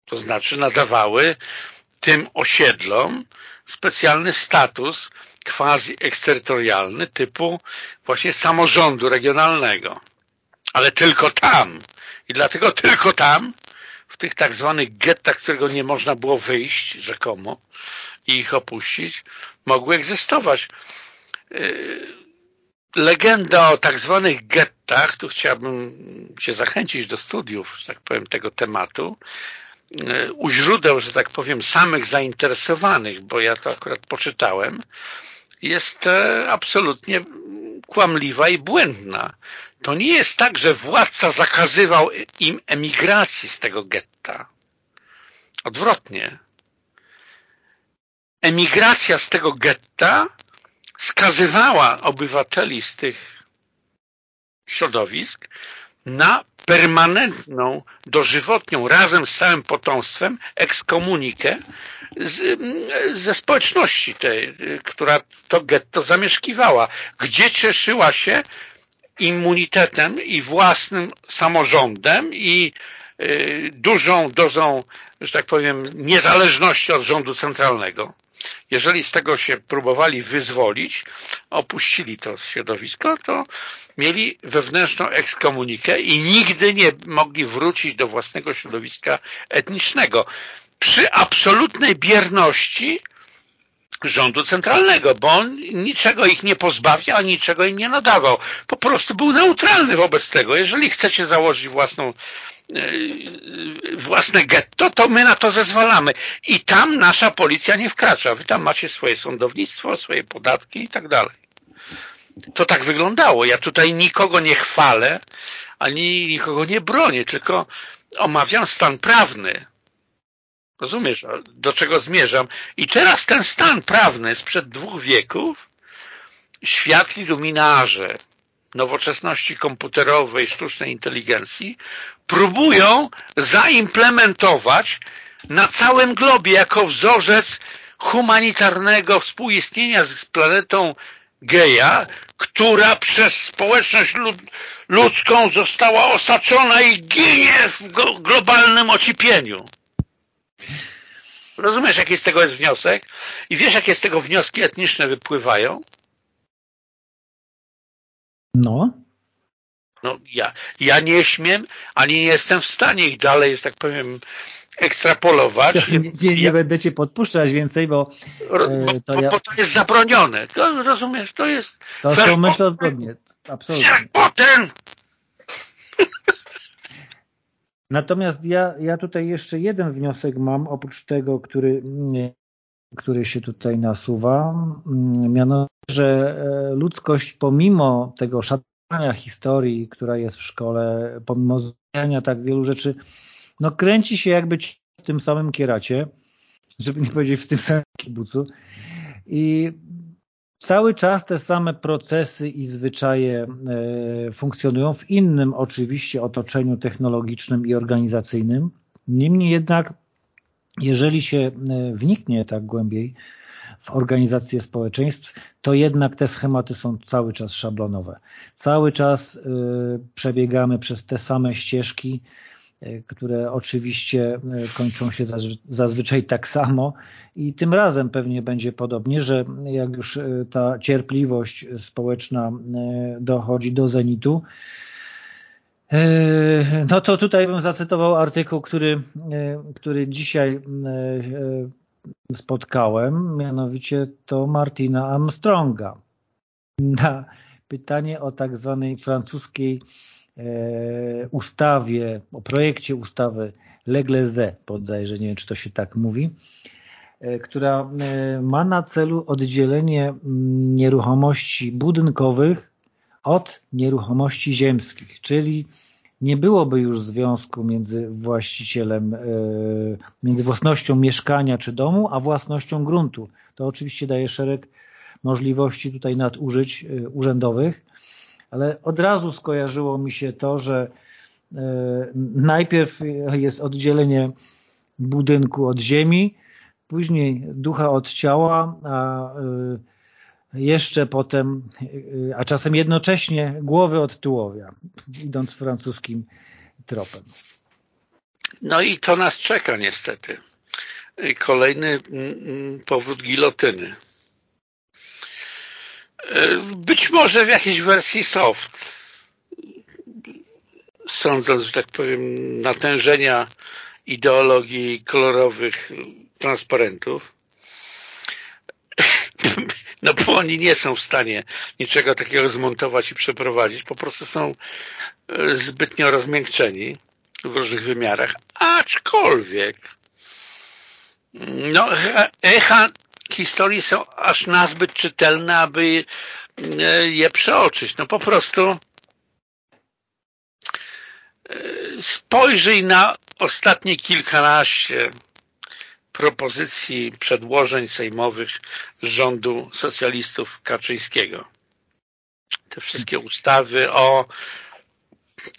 To znaczy nadawały tym osiedlom specjalny status quasi-eksterytorialny typu właśnie samorządu regionalnego. Ale tylko tam. I dlatego tylko tam, w tych tak zwanych gettach, którego nie można było wyjść rzekomo i ich opuścić, mogły egzystować. Yy, legenda o tak zwanych gettach, tu chciałbym się zachęcić do studiów, że tak powiem, tego tematu, u źródeł, że tak powiem, samych zainteresowanych, bo ja to akurat poczytałem, jest e, absolutnie kłamliwa i błędna. To nie jest tak, że władca zakazywał im emigracji z tego getta. Odwrotnie. Emigracja z tego getta skazywała obywateli z tych środowisk na permanentną, dożywotnią, razem z całym potomstwem, ekskomunikę z, ze społeczności tej, która to getto zamieszkiwała, gdzie cieszyła się immunitetem i własnym samorządem i y, dużą dozą, że tak powiem, niezależności od rządu centralnego. Jeżeli z tego się próbowali wyzwolić, opuścili to środowisko, to mieli wewnętrzną ekskomunikę i nigdy nie mogli wrócić do własnego środowiska etnicznego. Przy absolutnej bierności rządu centralnego, bo on niczego ich nie pozbawiał, niczego im nie nadawał. Po prostu był neutralny wobec tego. Jeżeli chcecie założyć własną własne getto, to my na to zezwalamy. I tam nasza policja nie wkracza. Wy tam macie swoje sądownictwo, swoje podatki i tak dalej to tak wyglądało. Ja tutaj nikogo nie chwalę, ani nikogo nie bronię, tylko omawiam stan prawny. Rozumiesz, do czego zmierzam? I teraz ten stan prawny sprzed dwóch wieków światli luminarze nowoczesności komputerowej, sztucznej inteligencji próbują zaimplementować na całym globie jako wzorzec humanitarnego współistnienia z planetą geja, która przez społeczność lud ludzką została osaczona i ginie w globalnym ocipieniu. Rozumiesz, jaki z tego jest wniosek? I wiesz, jakie z tego wnioski etniczne wypływają? No. No, ja, ja nie śmiem, ani nie jestem w stanie ich dalej, że tak powiem, ekstrapolować. Ja nie, nie, nie będę cię podpuszczać więcej, bo, e, to, bo, ja... bo to jest zabronione. To, rozumiesz, to jest... To są myślę zgodnie. Absolutnie. Potem! Natomiast ja, ja tutaj jeszcze jeden wniosek mam, oprócz tego, który, który się tutaj nasuwa, mianowicie, że e, ludzkość pomimo tego szatania historii, która jest w szkole, pomimo zmienia tak wielu rzeczy, no kręci się jakby w tym samym kieracie, żeby nie powiedzieć w tym samym kibucu i cały czas te same procesy i zwyczaje e, funkcjonują w innym oczywiście otoczeniu technologicznym i organizacyjnym. Niemniej jednak, jeżeli się e, wniknie tak głębiej w organizację społeczeństw, to jednak te schematy są cały czas szablonowe. Cały czas e, przebiegamy przez te same ścieżki, E, które oczywiście e, kończą się zazwyczaj tak samo i tym razem pewnie będzie podobnie, że jak już ta cierpliwość społeczna dochodzi do zenitu, No to tutaj bym zacytował artykuł, który, który dzisiaj spotkałem, mianowicie to Martina Armstronga. Na pytanie o tak zwanej francuskiej ustawie, o projekcie ustawy Legleze, bodajże, nie wiem czy to się tak mówi, E, która e, ma na celu oddzielenie mm, nieruchomości budynkowych od nieruchomości ziemskich, czyli nie byłoby już związku między właścicielem, e, między własnością mieszkania czy domu, a własnością gruntu. To oczywiście daje szereg możliwości tutaj nadużyć urzędowych, ale od razu skojarzyło mi się to, że najpierw jest oddzielenie budynku od ziemi, później ducha od ciała, a jeszcze potem, y, a czasem jednocześnie głowy od tułowia, idąc francuskim tropem. No i to nas czeka niestety. Kolejny mm, mm, powód gilotyny. Być może w jakiejś wersji soft, sądząc, że tak powiem, natężenia ideologii kolorowych transparentów, no bo oni nie są w stanie niczego takiego zmontować i przeprowadzić, po prostu są e, zbytnio rozmiękczeni w różnych wymiarach, aczkolwiek no, echa historii są aż nazbyt czytelne, aby e, je przeoczyć. No po prostu e, spojrzyj na ostatnie kilkanaście propozycji przedłożeń sejmowych rządu socjalistów Kaczyńskiego. Te wszystkie ustawy o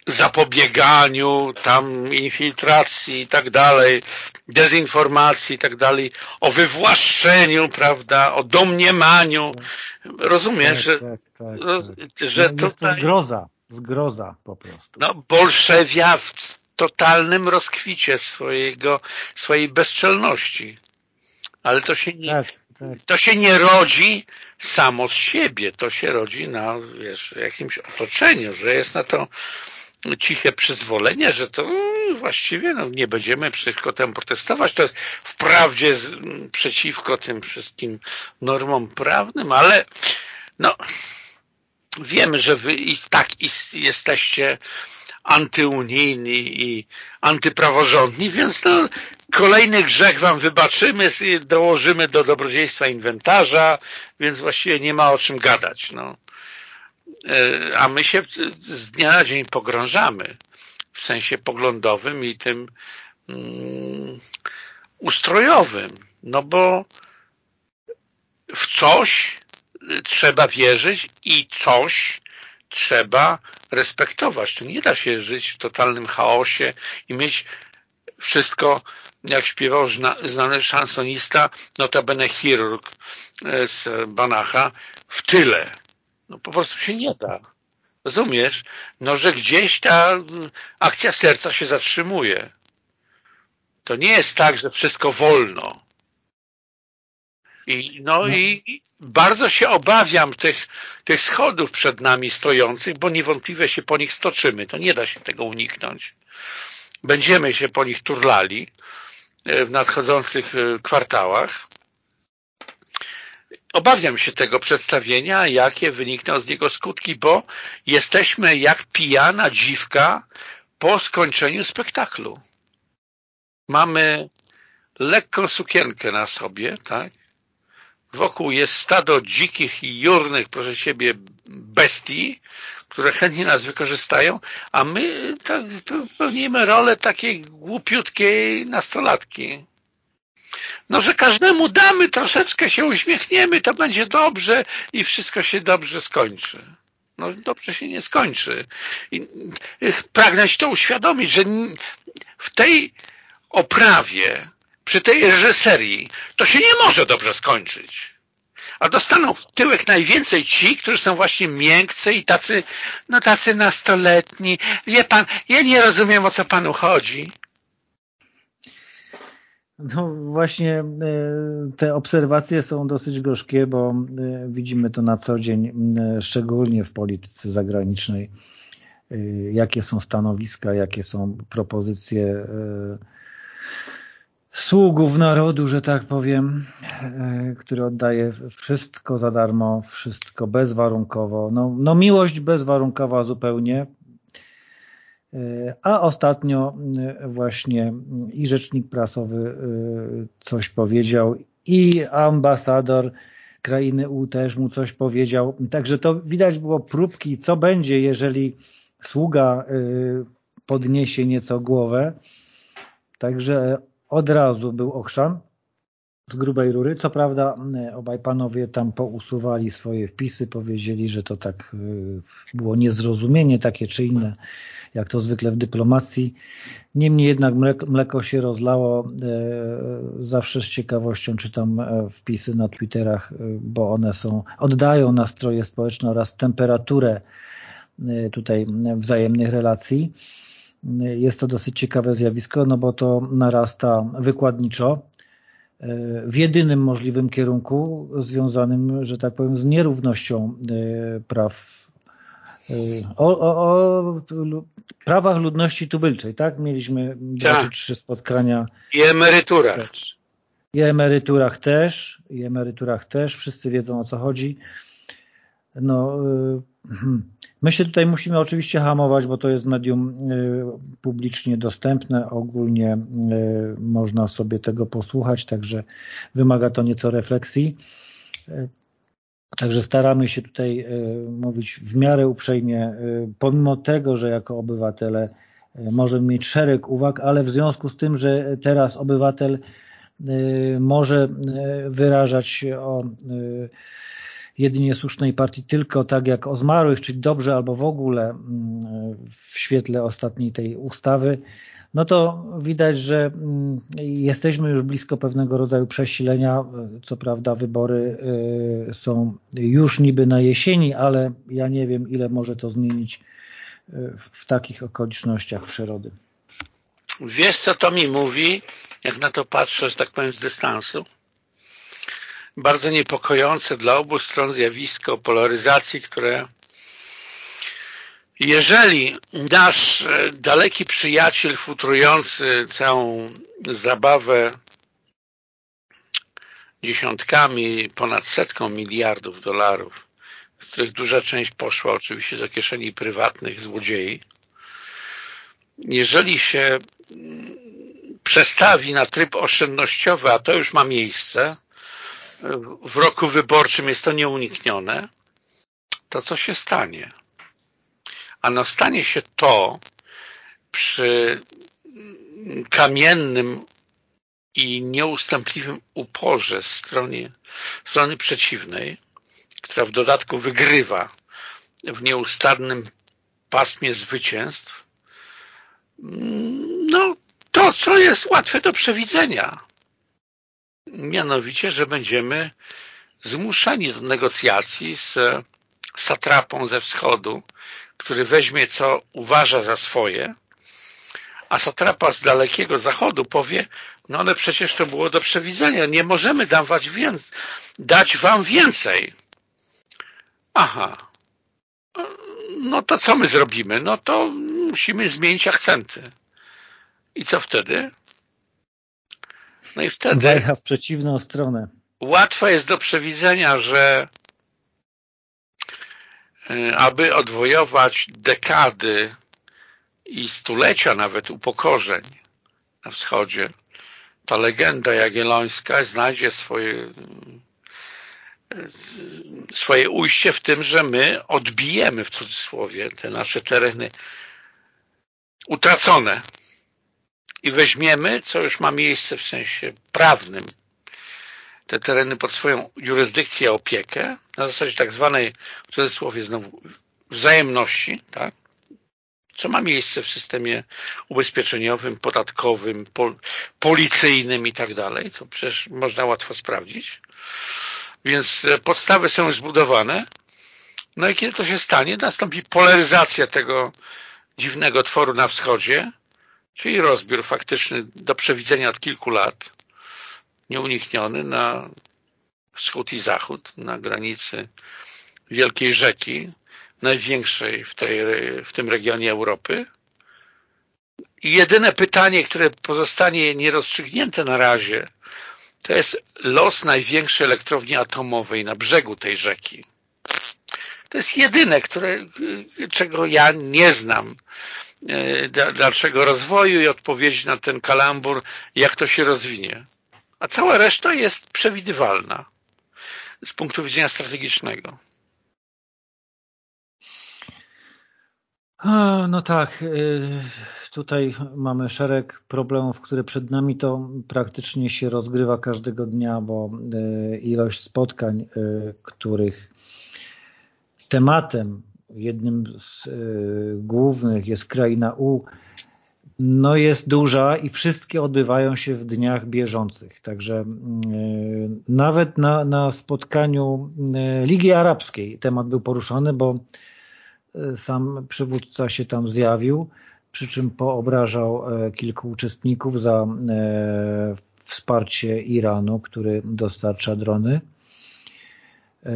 zapobieganiu tam infiltracji i tak dalej, dezinformacji i tak dalej, o wywłaszczeniu, prawda, o domniemaniu. Rozumiesz, tak, że, tak, tak, tak. że no, to zgroza, zgroza po prostu. No, bolszewiawcy totalnym rozkwicie swojego, swojej bezczelności. Ale to się nie, tak, tak. to się nie rodzi samo z siebie, to się rodzi na wiesz, jakimś otoczeniu, że jest na to ciche przyzwolenie, że to właściwie no, nie będziemy przeciwko temu protestować. To jest wprawdzie z, przeciwko tym wszystkim normom prawnym, ale no wiemy, że wy i tak jesteście antyunijni i antypraworządni, więc no, kolejny grzech wam wybaczymy, dołożymy do dobrodziejstwa inwentarza, więc właściwie nie ma o czym gadać. No. E, a my się z dnia na dzień pogrążamy w sensie poglądowym i tym mm, ustrojowym, no bo w coś trzeba wierzyć i coś trzeba respektować. To nie da się żyć w totalnym chaosie i mieć wszystko, jak śpiewał znany szansonista, notabene chirurg e, z Banacha, w tyle. No po prostu się nie da. Rozumiesz? No, że gdzieś ta akcja serca się zatrzymuje. To nie jest tak, że wszystko wolno. I, no, no, i bardzo się obawiam tych, tych schodów przed nami stojących, bo niewątpliwie się po nich stoczymy. To nie da się tego uniknąć. Będziemy się po nich turlali e, w nadchodzących e, kwartałach. Obawiam się tego przedstawienia, jakie wynikną z niego skutki, bo jesteśmy jak pijana dziwka po skończeniu spektaklu. Mamy lekką sukienkę na sobie, tak? Wokół jest stado dzikich i jurnych, proszę Ciebie, bestii, które chętnie nas wykorzystają, a my tak, pełnimy rolę takiej głupiutkiej nastolatki. No, że każdemu damy, troszeczkę się uśmiechniemy, to będzie dobrze i wszystko się dobrze skończy. No dobrze się nie skończy. I pragnę się to uświadomić, że w tej oprawie przy tej reżyserii to się nie może dobrze skończyć. A dostaną w tyłek najwięcej ci, którzy są właśnie miękcy i tacy, no tacy nastoletni. Wie pan, ja nie rozumiem, o co panu chodzi. No właśnie e, te obserwacje są dosyć gorzkie, bo e, widzimy to na co dzień, szczególnie w polityce zagranicznej jakie są stanowiska, jakie są propozycje sługów narodu, że tak powiem, który oddaje wszystko za darmo, wszystko bezwarunkowo. No, no miłość bezwarunkowa zupełnie, a ostatnio właśnie i rzecznik prasowy coś powiedział i ambasador krainy U też mu coś powiedział. Także to widać było próbki, co będzie, jeżeli sługa podniesie nieco głowę. Także razu był ochrzan z grubej rury. Co prawda obaj panowie tam pousuwali swoje wpisy, powiedzieli, że to tak było niezrozumienie takie czy inne jak to zwykle w dyplomacji. Niemniej jednak mleko się rozlało. E, zawsze z ciekawością czytam e, wpisy na Twitterach, e, bo one są oddają nastroje społeczne oraz temperaturę tutaj wzajemnych relacji. Jest to dosyć ciekawe zjawisko, no bo to narasta wykładniczo w jedynym możliwym kierunku związanym, że tak powiem, z nierównością praw o, o, o, prawach ludności tubylczej, tak? Mieliśmy dwa tak. czy trzy spotkania. I emeryturach. I emeryturach też, i emeryturach też. Wszyscy wiedzą o co chodzi. No, y, hmm. My się tutaj musimy oczywiście hamować, bo to jest medium y, publicznie dostępne. Ogólnie y, można sobie tego posłuchać, także wymaga to nieco refleksji. Także staramy się tutaj mówić w miarę uprzejmie, pomimo tego, że jako obywatele możemy mieć szereg uwag, ale w związku z tym, że teraz obywatel może wyrażać o jedynie słusznej partii tylko tak jak o zmarłych, czyli dobrze albo w ogóle w świetle ostatniej tej ustawy, no to widać, że mm, jesteśmy już blisko pewnego rodzaju przesilenia. Co prawda wybory y, są już niby na jesieni, ale ja nie wiem, ile może to zmienić y, w takich okolicznościach przyrody. Wiesz, co to mi mówi, jak na to patrzę, że tak powiem, z dystansu? Bardzo niepokojące dla obu stron zjawisko polaryzacji, które jeżeli nasz e, daleki przyjaciel futrujący całą zabawę dziesiątkami, ponad setką miliardów dolarów, z których duża część poszła oczywiście do kieszeni prywatnych złodziei, jeżeli się mm, przestawi na tryb oszczędnościowy, a to już ma miejsce, w roku wyborczym jest to nieuniknione, to co się stanie? a nastanie się to przy kamiennym i nieustępliwym uporze stronie, strony przeciwnej, która w dodatku wygrywa w nieustannym pasmie zwycięstw, no to, co jest łatwe do przewidzenia. Mianowicie, że będziemy zmuszeni do negocjacji z satrapą ze wschodu, który weźmie co uważa za swoje, a satrapa z dalekiego zachodu powie, no ale przecież to było do przewidzenia, nie możemy dawać dać wam więcej. Aha, no to co my zrobimy? No to musimy zmienić akcenty. I co wtedy? No i wtedy... Wajcha w przeciwną stronę. Łatwo jest do przewidzenia, że E, aby odwojować dekady i stulecia nawet upokorzeń na wschodzie, ta legenda jagiellońska znajdzie swoje, e, swoje ujście w tym, że my odbijemy w cudzysłowie te nasze tereny utracone i weźmiemy, co już ma miejsce w sensie prawnym, te tereny pod swoją jurysdykcję, opiekę, na zasadzie tak zwanej, w cudzysłowie znowu, wzajemności, tak? co ma miejsce w systemie ubezpieczeniowym, podatkowym, pol policyjnym i tak dalej, co przecież można łatwo sprawdzić. Więc e, podstawy są zbudowane. No i kiedy to się stanie, nastąpi polaryzacja tego dziwnego tworu na wschodzie, czyli rozbiór faktyczny do przewidzenia od kilku lat nieunikniony na wschód i zachód, na granicy Wielkiej Rzeki, największej w, tej, w tym regionie Europy. I jedyne pytanie, które pozostanie nierozstrzygnięte na razie, to jest los największej elektrowni atomowej na brzegu tej rzeki. To jest jedyne, które, czego ja nie znam dalszego rozwoju i odpowiedzi na ten kalambur, jak to się rozwinie. A cała reszta jest przewidywalna z punktu widzenia strategicznego. No tak, y, tutaj mamy szereg problemów, które przed nami to praktycznie się rozgrywa każdego dnia, bo y, ilość spotkań, których tematem, jednym z głównych jest kraina U, no jest duża i wszystkie odbywają się w dniach bieżących. Także nawet na, na spotkaniu Ligi Arabskiej temat był poruszony, bo sam przywódca się tam zjawił, przy czym poobrażał e, kilku uczestników za e, wsparcie Iranu, który dostarcza drony. E,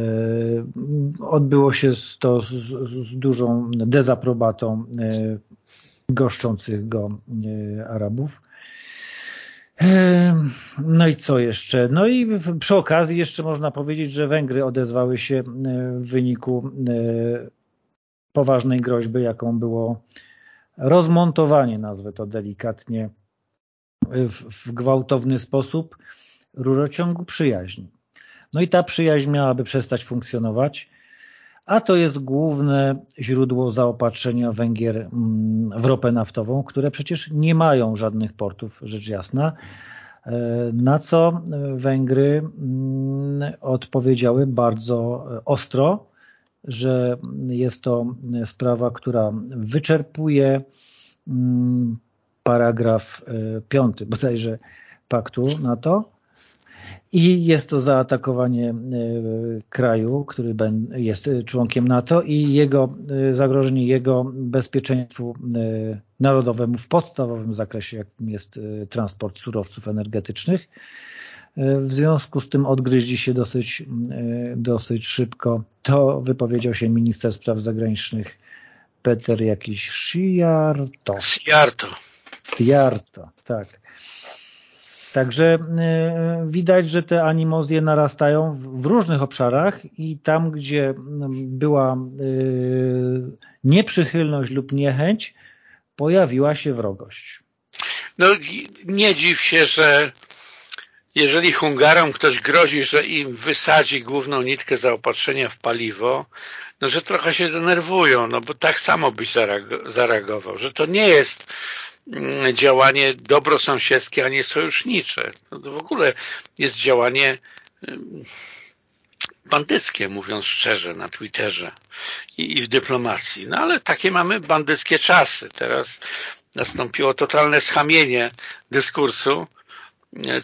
odbyło się to z, dużą dezaprobatą goszczących go Arabów. No i co jeszcze? No i przy okazji jeszcze można powiedzieć, że Węgry odezwały się w wyniku poważnej groźby, jaką było rozmontowanie, nazwę to delikatnie, w, w gwałtowny sposób rurociągu przyjaźni. No i ta przyjaźń miałaby przestać funkcjonować, a to jest główne źródło zaopatrzenia Węgier mm, w ropę naftową, które przecież nie mają żadnych portów, rzecz jasna, e, na co Węgry mm, odpowiedziały bardzo ostro, że jest to sprawa, która wyczerpuje mm, paragraf e, piąty bodajże paktu NATO i jest to zaatakowanie e, kraju, który jest członkiem NATO i jego e, zagrożenie jego bezpieczeństwu narodowemu w podstawowym zakresie, jakim jest transport surowców energetycznych. W związku z tym odgryźli się dosyć, e, dosyć szybko. To wypowiedział się minister spraw zagranicznych Peter jakiś Sciarto. Sciarto. Sciarto, tak. Także e, widać, że te animozje narastają w różnych obszarach i tam, gdzie była e, nieprzychylność lub niechęć, pojawiła się wrogość. No nie dziw się, że jeżeli Hungarom ktoś grozi, że im wysadzi główną nitkę zaopatrzenia w paliwo, no że trochę się denerwują, no bo tak samo byś zareagował, że to nie jest działanie dobrosąsiedzkie, a nie sojusznicze. To w ogóle jest działanie bandyckie, mówiąc szczerze, na Twitterze i, i w dyplomacji. No ale takie mamy bandyckie czasy. Teraz nastąpiło totalne schamienie dyskursu,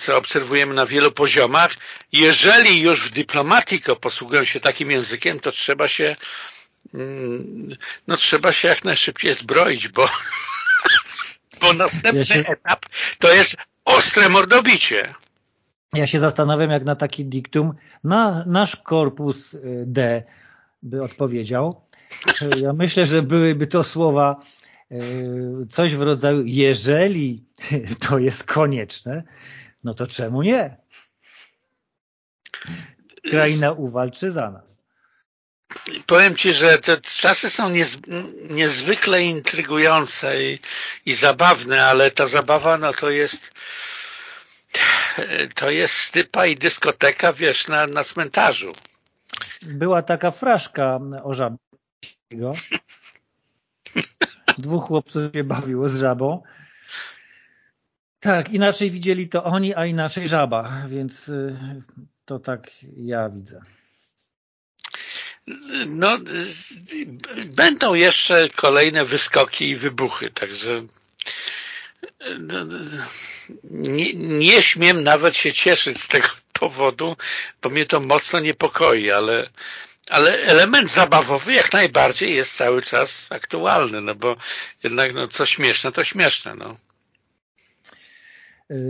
co obserwujemy na wielu poziomach. Jeżeli już w dyplomatiko posługują się takim językiem, to trzeba się mm, no trzeba się jak najszybciej zbroić, bo, bo następny ja się... etap to jest ostre mordobicie. Ja się zastanawiam, jak na taki diktum na, nasz korpus y, D by odpowiedział. Ja myślę, że byłyby to słowa y, coś w rodzaju jeżeli to jest konieczne, no to czemu nie? Kraina uwalczy za nas. Powiem Ci, że te czasy są niezwykle intrygujące i, i zabawne, ale ta zabawa no to jest to jest stypa i dyskoteka, wiesz, na, na cmentarzu. Była taka fraszka o żabego. Dwóch chłopców się bawiło z żabą tak, inaczej widzieli to oni, a inaczej żaba, więc y, to tak ja widzę. No, będą jeszcze kolejne wyskoki i wybuchy, także no, nie, nie śmiem nawet się cieszyć z tego powodu, bo mnie to mocno niepokoi, ale, ale element zabawowy jak najbardziej jest cały czas aktualny, no bo jednak no, co śmieszne, to śmieszne. No.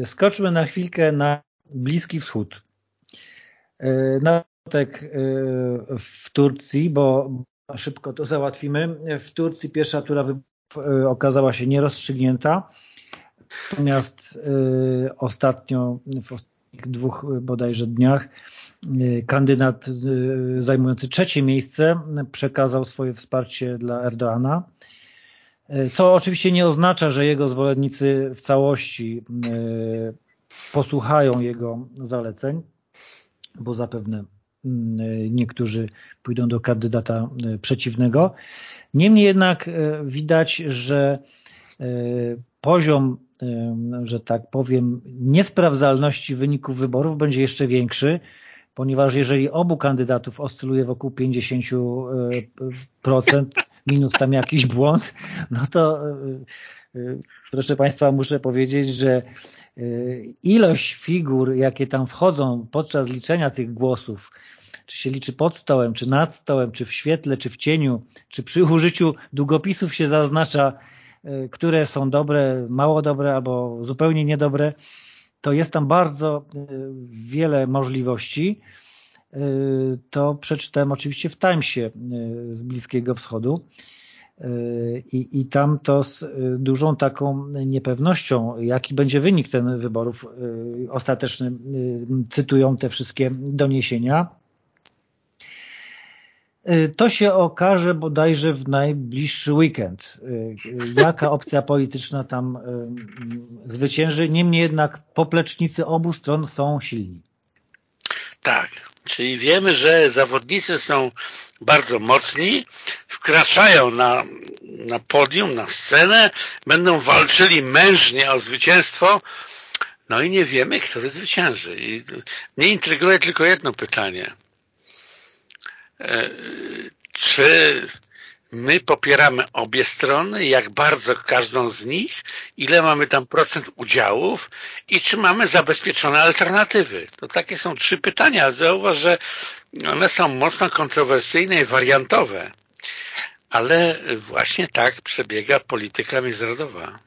Skoczmy na chwilkę na Bliski Wschód. E, na początek e, w Turcji, bo szybko to załatwimy. W Turcji pierwsza tura wyborów okazała się nierozstrzygnięta. Natomiast ostatnio, w ostatnich dwóch bodajże dniach, kandydat zajmujący trzecie miejsce przekazał swoje wsparcie dla Erdoana. To oczywiście nie oznacza, że jego zwolennicy w całości posłuchają jego zaleceń, bo zapewne niektórzy pójdą do kandydata przeciwnego. Niemniej jednak widać, że poziom, że tak powiem, niesprawdzalności wyników wyborów będzie jeszcze większy, ponieważ jeżeli obu kandydatów oscyluje wokół 50%, minus tam jakiś błąd, no to proszę Państwa, muszę powiedzieć, że ilość figur, jakie tam wchodzą podczas liczenia tych głosów, czy się liczy pod stołem, czy nad stołem, czy w świetle, czy w cieniu, czy przy użyciu długopisów się zaznacza, które są dobre, mało dobre albo zupełnie niedobre, to jest tam bardzo wiele możliwości. To przeczytałem oczywiście w Timesie z Bliskiego Wschodu i, i tam to z dużą taką niepewnością, jaki będzie wynik ten wyborów ostateczny, cytują te wszystkie doniesienia. To się okaże bodajże w najbliższy weekend. Jaka opcja polityczna tam zwycięży? Niemniej jednak poplecznicy obu stron są silni. Tak, czyli wiemy, że zawodnicy są bardzo mocni, wkraczają na, na podium, na scenę, będą walczyli mężnie o zwycięstwo, no i nie wiemy, który zwycięży. I mnie intryguje tylko jedno pytanie. E, czy my popieramy obie strony, jak bardzo każdą z nich, ile mamy tam procent udziałów i czy mamy zabezpieczone alternatywy. To takie są trzy pytania, ale zauważ, że one są mocno kontrowersyjne i wariantowe. Ale właśnie tak przebiega polityka międzynarodowa.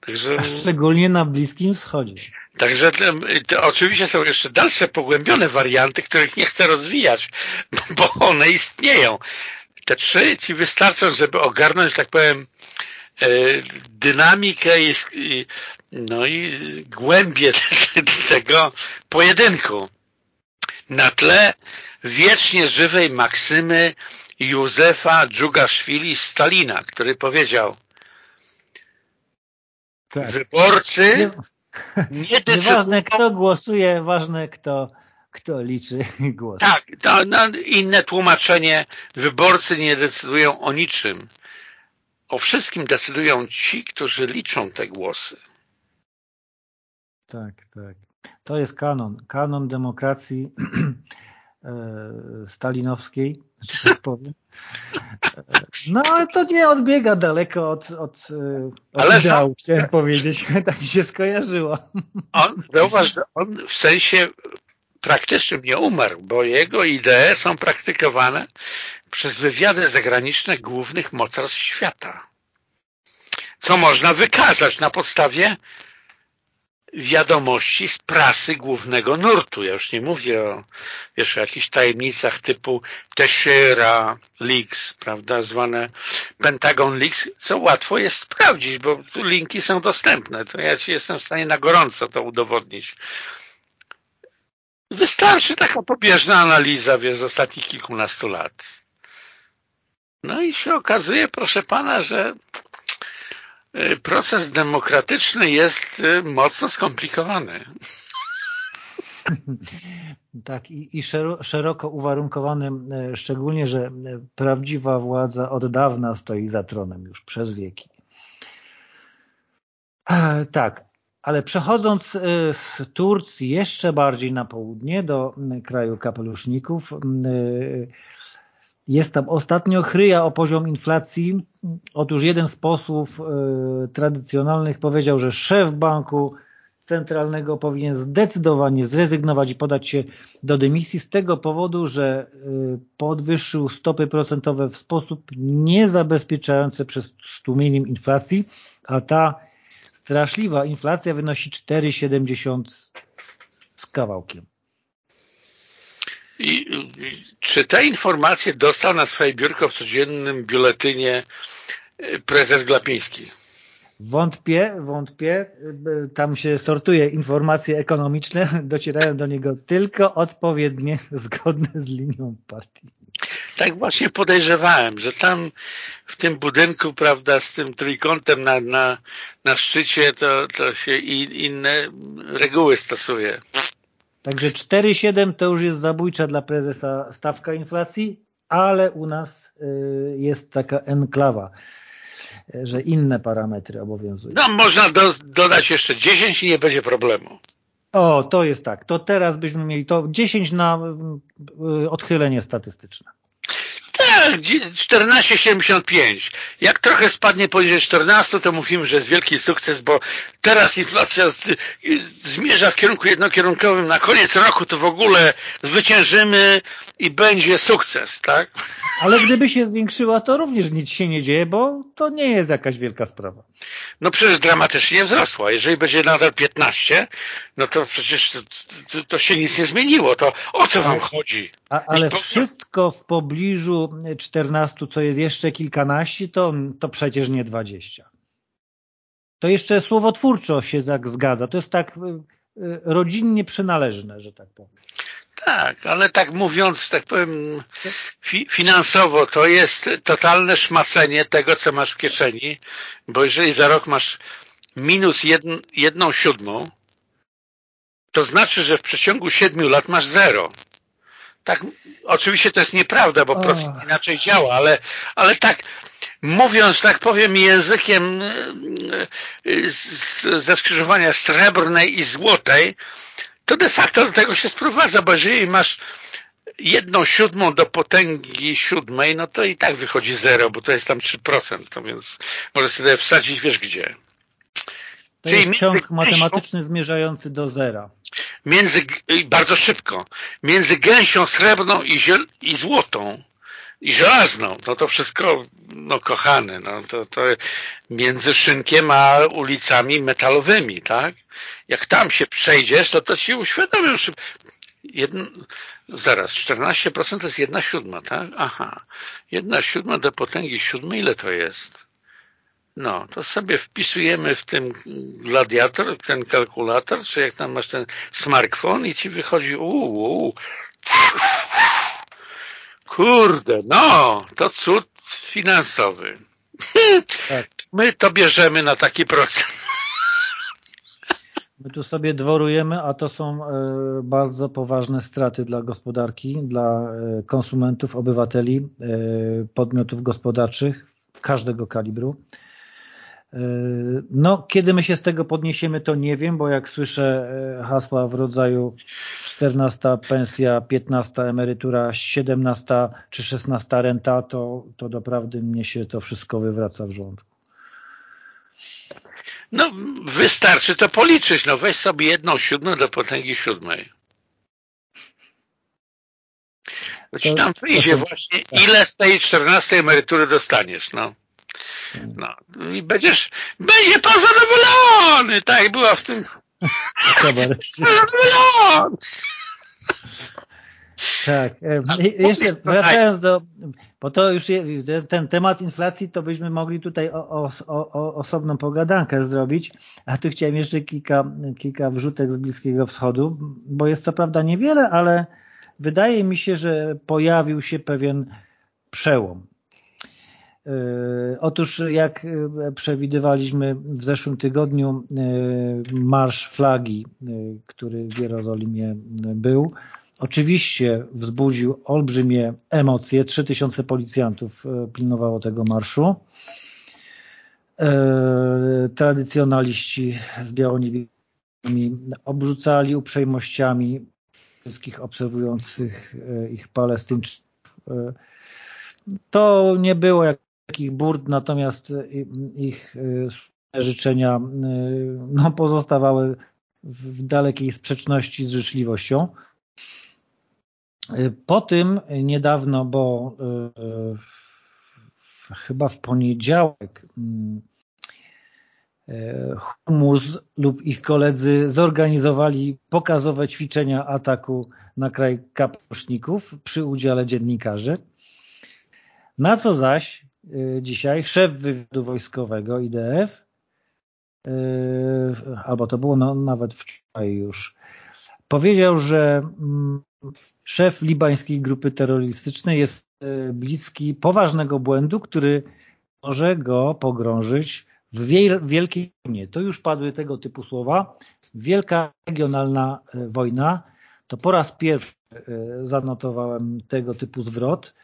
Także, A szczególnie na Bliskim Wschodzie. Także to, to oczywiście są jeszcze dalsze pogłębione warianty, których nie chcę rozwijać, bo one istnieją. Te trzy ci wystarczą, żeby ogarnąć, tak powiem, e, dynamikę i, no i głębię tego pojedynku. Na tle wiecznie żywej maksymy Józefa Dżugaszwili Stalina, który powiedział tak. wyborcy nie, nie decydują... Nieważne kto głosuje, ważne kto, kto liczy głos. Tak, to, no, inne tłumaczenie, wyborcy nie decydują o niczym. O wszystkim decydują ci, którzy liczą te głosy. Tak, tak. To jest kanon. Kanon demokracji e, stalinowskiej, że tak powiem. E, no, ale to nie odbiega daleko od, od, e, od ale ideału, chciałem powiedzieć. Tak mi się skojarzyło. On, zauważ, że on w sensie praktycznym nie umarł, bo jego idee są praktykowane przez wywiady zagraniczne głównych mocarstw świata. Co można wykazać na podstawie wiadomości z prasy głównego nurtu. Ja już nie mówię o, wiesz, o jakichś tajemnicach typu Teixeira Leaks, prawda, zwane Pentagon Leaks, co łatwo jest sprawdzić, bo linki są dostępne. To ja ci jestem w stanie na gorąco to udowodnić. Wystarczy taka pobieżna analiza wiesz, z ostatnich kilkunastu lat. No i się okazuje, proszę pana, że y, proces demokratyczny jest y, mocno skomplikowany. Tak i, i szeroko uwarunkowany, y, szczególnie, że prawdziwa władza od dawna stoi za tronem już przez wieki. Tak, ale przechodząc y, z Turcji jeszcze bardziej na południe, do y, kraju kapeluszników, y, jest tam ostatnio chryja o poziom inflacji. Otóż jeden z posłów tradycjonalnych powiedział, że szef banku centralnego powinien zdecydowanie zrezygnować i podać się do dymisji z tego powodu, że podwyższył stopy procentowe w sposób niezabezpieczający przed stłumieniem inflacji, a ta straszliwa inflacja wynosi 4,70 z kawałkiem. I, czy te informacje dostał na swoje biurko w codziennym biuletynie prezes Glapiński? Wątpię, wątpię. Tam się sortuje informacje ekonomiczne, docierają do niego tylko odpowiednie, zgodne z linią partii. Tak właśnie podejrzewałem, że tam w tym budynku, prawda, z tym trójkątem na, na, na szczycie, to, to się i, inne reguły stosuje. Także 4,7 to już jest zabójcza dla prezesa stawka inflacji, ale u nas y, jest taka enklawa że inne parametry obowiązują. No można do, dodać jeszcze 10 i nie będzie problemu. O, to jest tak. To teraz byśmy mieli to 10 na y, odchylenie statystyczne. Tak, 14,75. Jak trochę spadnie poniżej 14, to mówimy, że jest wielki sukces, bo teraz inflacja zmierza w kierunku jednokierunkowym. Na koniec roku to w ogóle zwyciężymy i będzie sukces, tak? Ale gdyby się zwiększyła, to również nic się nie dzieje, bo to nie jest jakaś wielka sprawa. No przecież dramatycznie wzrosła. Jeżeli będzie nadal 15, no to przecież to, to, to się nic nie zmieniło. To o co wam chodzi? A, ale wszystko w pobliżu 14, co jest jeszcze kilkanaście, to, to przecież nie 20. To jeszcze słowotwórczo się tak zgadza. To jest tak y, y, rodzinnie przynależne, że tak powiem. Tak, ale tak mówiąc, tak powiem, fi finansowo to jest totalne szmacenie tego, co masz w kieszeni, bo jeżeli za rok masz minus jedn, jedną siódmą, to znaczy, że w przeciągu siedmiu lat masz zero. Tak, oczywiście to jest nieprawda, bo procent inaczej działa, ale, ale tak, mówiąc, tak powiem, językiem e, ze skrzyżowania srebrnej i złotej, to de facto do tego się sprowadza, bo jeżeli masz jedną siódmą do potęgi siódmej, no to i tak wychodzi zero, bo to jest tam 3%, to więc możesz sobie wsadzić wiesz gdzie. To Czyli jest ciąg matematyczny zmierzający do zera. Między, bardzo szybko, między gęsią srebrną i, ziel, i złotą i żelazną, no to wszystko, no kochane, no to, to między szynkiem a ulicami metalowymi, tak? Jak tam się przejdziesz, to to ci uświadomią, że jedno, zaraz, 14% to jest jedna siódma, tak? Aha, jedna siódma do potęgi siódmej, ile to jest? No, to sobie wpisujemy w tym gladiator, ten kalkulator, czy jak tam masz ten smartfon i ci wychodzi uuu, kurde, no, to cud finansowy. Tak. My to bierzemy na taki procent. My tu sobie dworujemy, a to są e, bardzo poważne straty dla gospodarki, dla e, konsumentów, obywateli, e, podmiotów gospodarczych każdego kalibru. No, kiedy my się z tego podniesiemy, to nie wiem, bo jak słyszę hasła w rodzaju 14 pensja, 15 emerytura, 17 czy 16 renta, to, to doprawdy mnie się to wszystko wywraca w żołądku. No, wystarczy to policzyć. No, weź sobie jedną siódmą do potęgi siódmej. Ci tam wyjdzie właśnie, ile z tej 14 emerytury dostaniesz, no. No, i będziesz, będzie pan zadowolony, tak jak była w tym. Zadowolony! Tak. Jeszcze wracając do, bo to już ten temat inflacji, to byśmy mogli tutaj o, o, o, osobną pogadankę zrobić, a tu chciałem jeszcze kilka, kilka wrzutek z Bliskiego Wschodu, bo jest to prawda niewiele, ale wydaje mi się, że pojawił się pewien przełom. Yy, otóż jak yy, przewidywaliśmy w zeszłym tygodniu yy, marsz flagi, który w Jerozolimie był, oczywiście wzbudził olbrzymie emocje. Trzy tysiące policjantów pilnowało tego marszu. Tradycjonaliści z biało-niebieskimi obrzucali uprzejmościami wszystkich obserwujących ich Palestyńczyków. To nie było jak takich burd, natomiast ich e, życzenia e, no, pozostawały w dalekiej sprzeczności z życzliwością. Po tym niedawno, bo chyba w poniedziałek Humus lub ich koledzy zorganizowali pokazowe ćwiczenia ataku na kraj kapuszników przy udziale dziennikarzy. Na co zaś dzisiaj szef wywiadu wojskowego IDF, albo to było no, nawet wczoraj już, powiedział, że mm, szef libańskiej grupy terrorystycznej jest e, bliski poważnego błędu, który może go pogrążyć w wielkiej wojnie. To już padły tego typu słowa. Wielka regionalna wojna. To po raz pierwszy zanotowałem tego typu zwrot.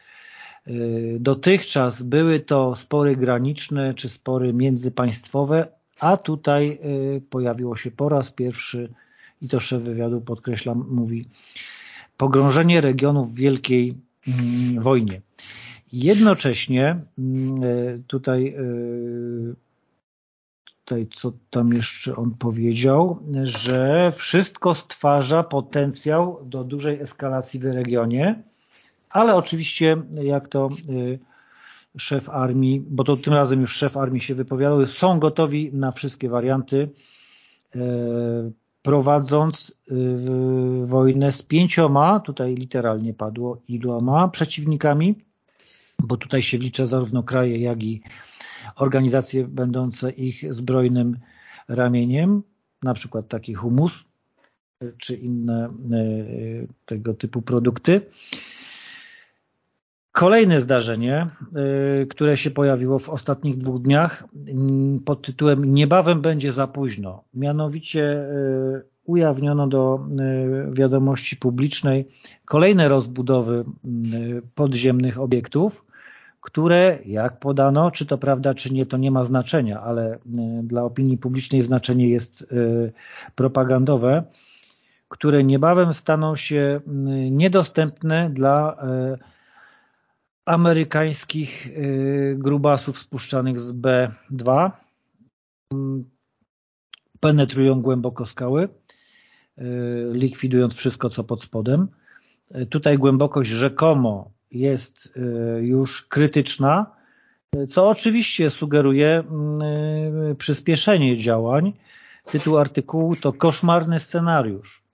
Dotychczas były to spory graniczne czy spory międzypaństwowe, a tutaj pojawiło się po raz pierwszy i to szef wywiadu podkreślam, mówi pogrążenie regionu w wielkiej mm, wojnie. Jednocześnie mm, e, tutaj, tutaj co tam jeszcze on powiedział, że wszystko stwarza potencjał do dużej eskalacji w regionie, ale oczywiście jak to e, szef armii, bo to tym razem już szef armii się wypowiadał, są gotowi na wszystkie warianty prowadząc y, wojnę z pięcioma, tutaj literalnie padło iloma przeciwnikami, bo tutaj się liczy zarówno kraje, jak i organizacje będące ich zbrojnym ramieniem, na przykład taki humus czy inne y, tego typu produkty. Kolejne zdarzenie, y, które się pojawiło w ostatnich dwóch dniach mm, pod tytułem Niebawem będzie za późno. Mianowicie y, ujawniono do y, wiadomości publicznej kolejne rozbudowy podziemnych obiektów, które, jak podano, czy to prawda, czy nie, to nie ma znaczenia, ale dla opinii publicznej znaczenie jest propagandowe, które niebawem staną się niedostępne dla amerykańskich y, grubasów spuszczanych z B2 mm, penetrują głęboko skały, y, likwidując wszystko, co pod spodem. Y, tutaj głębokość rzekomo jest już krytyczna, co oczywiście sugeruje przyspieszenie działań. Tytuł artykułu to koszmarny scenariusz.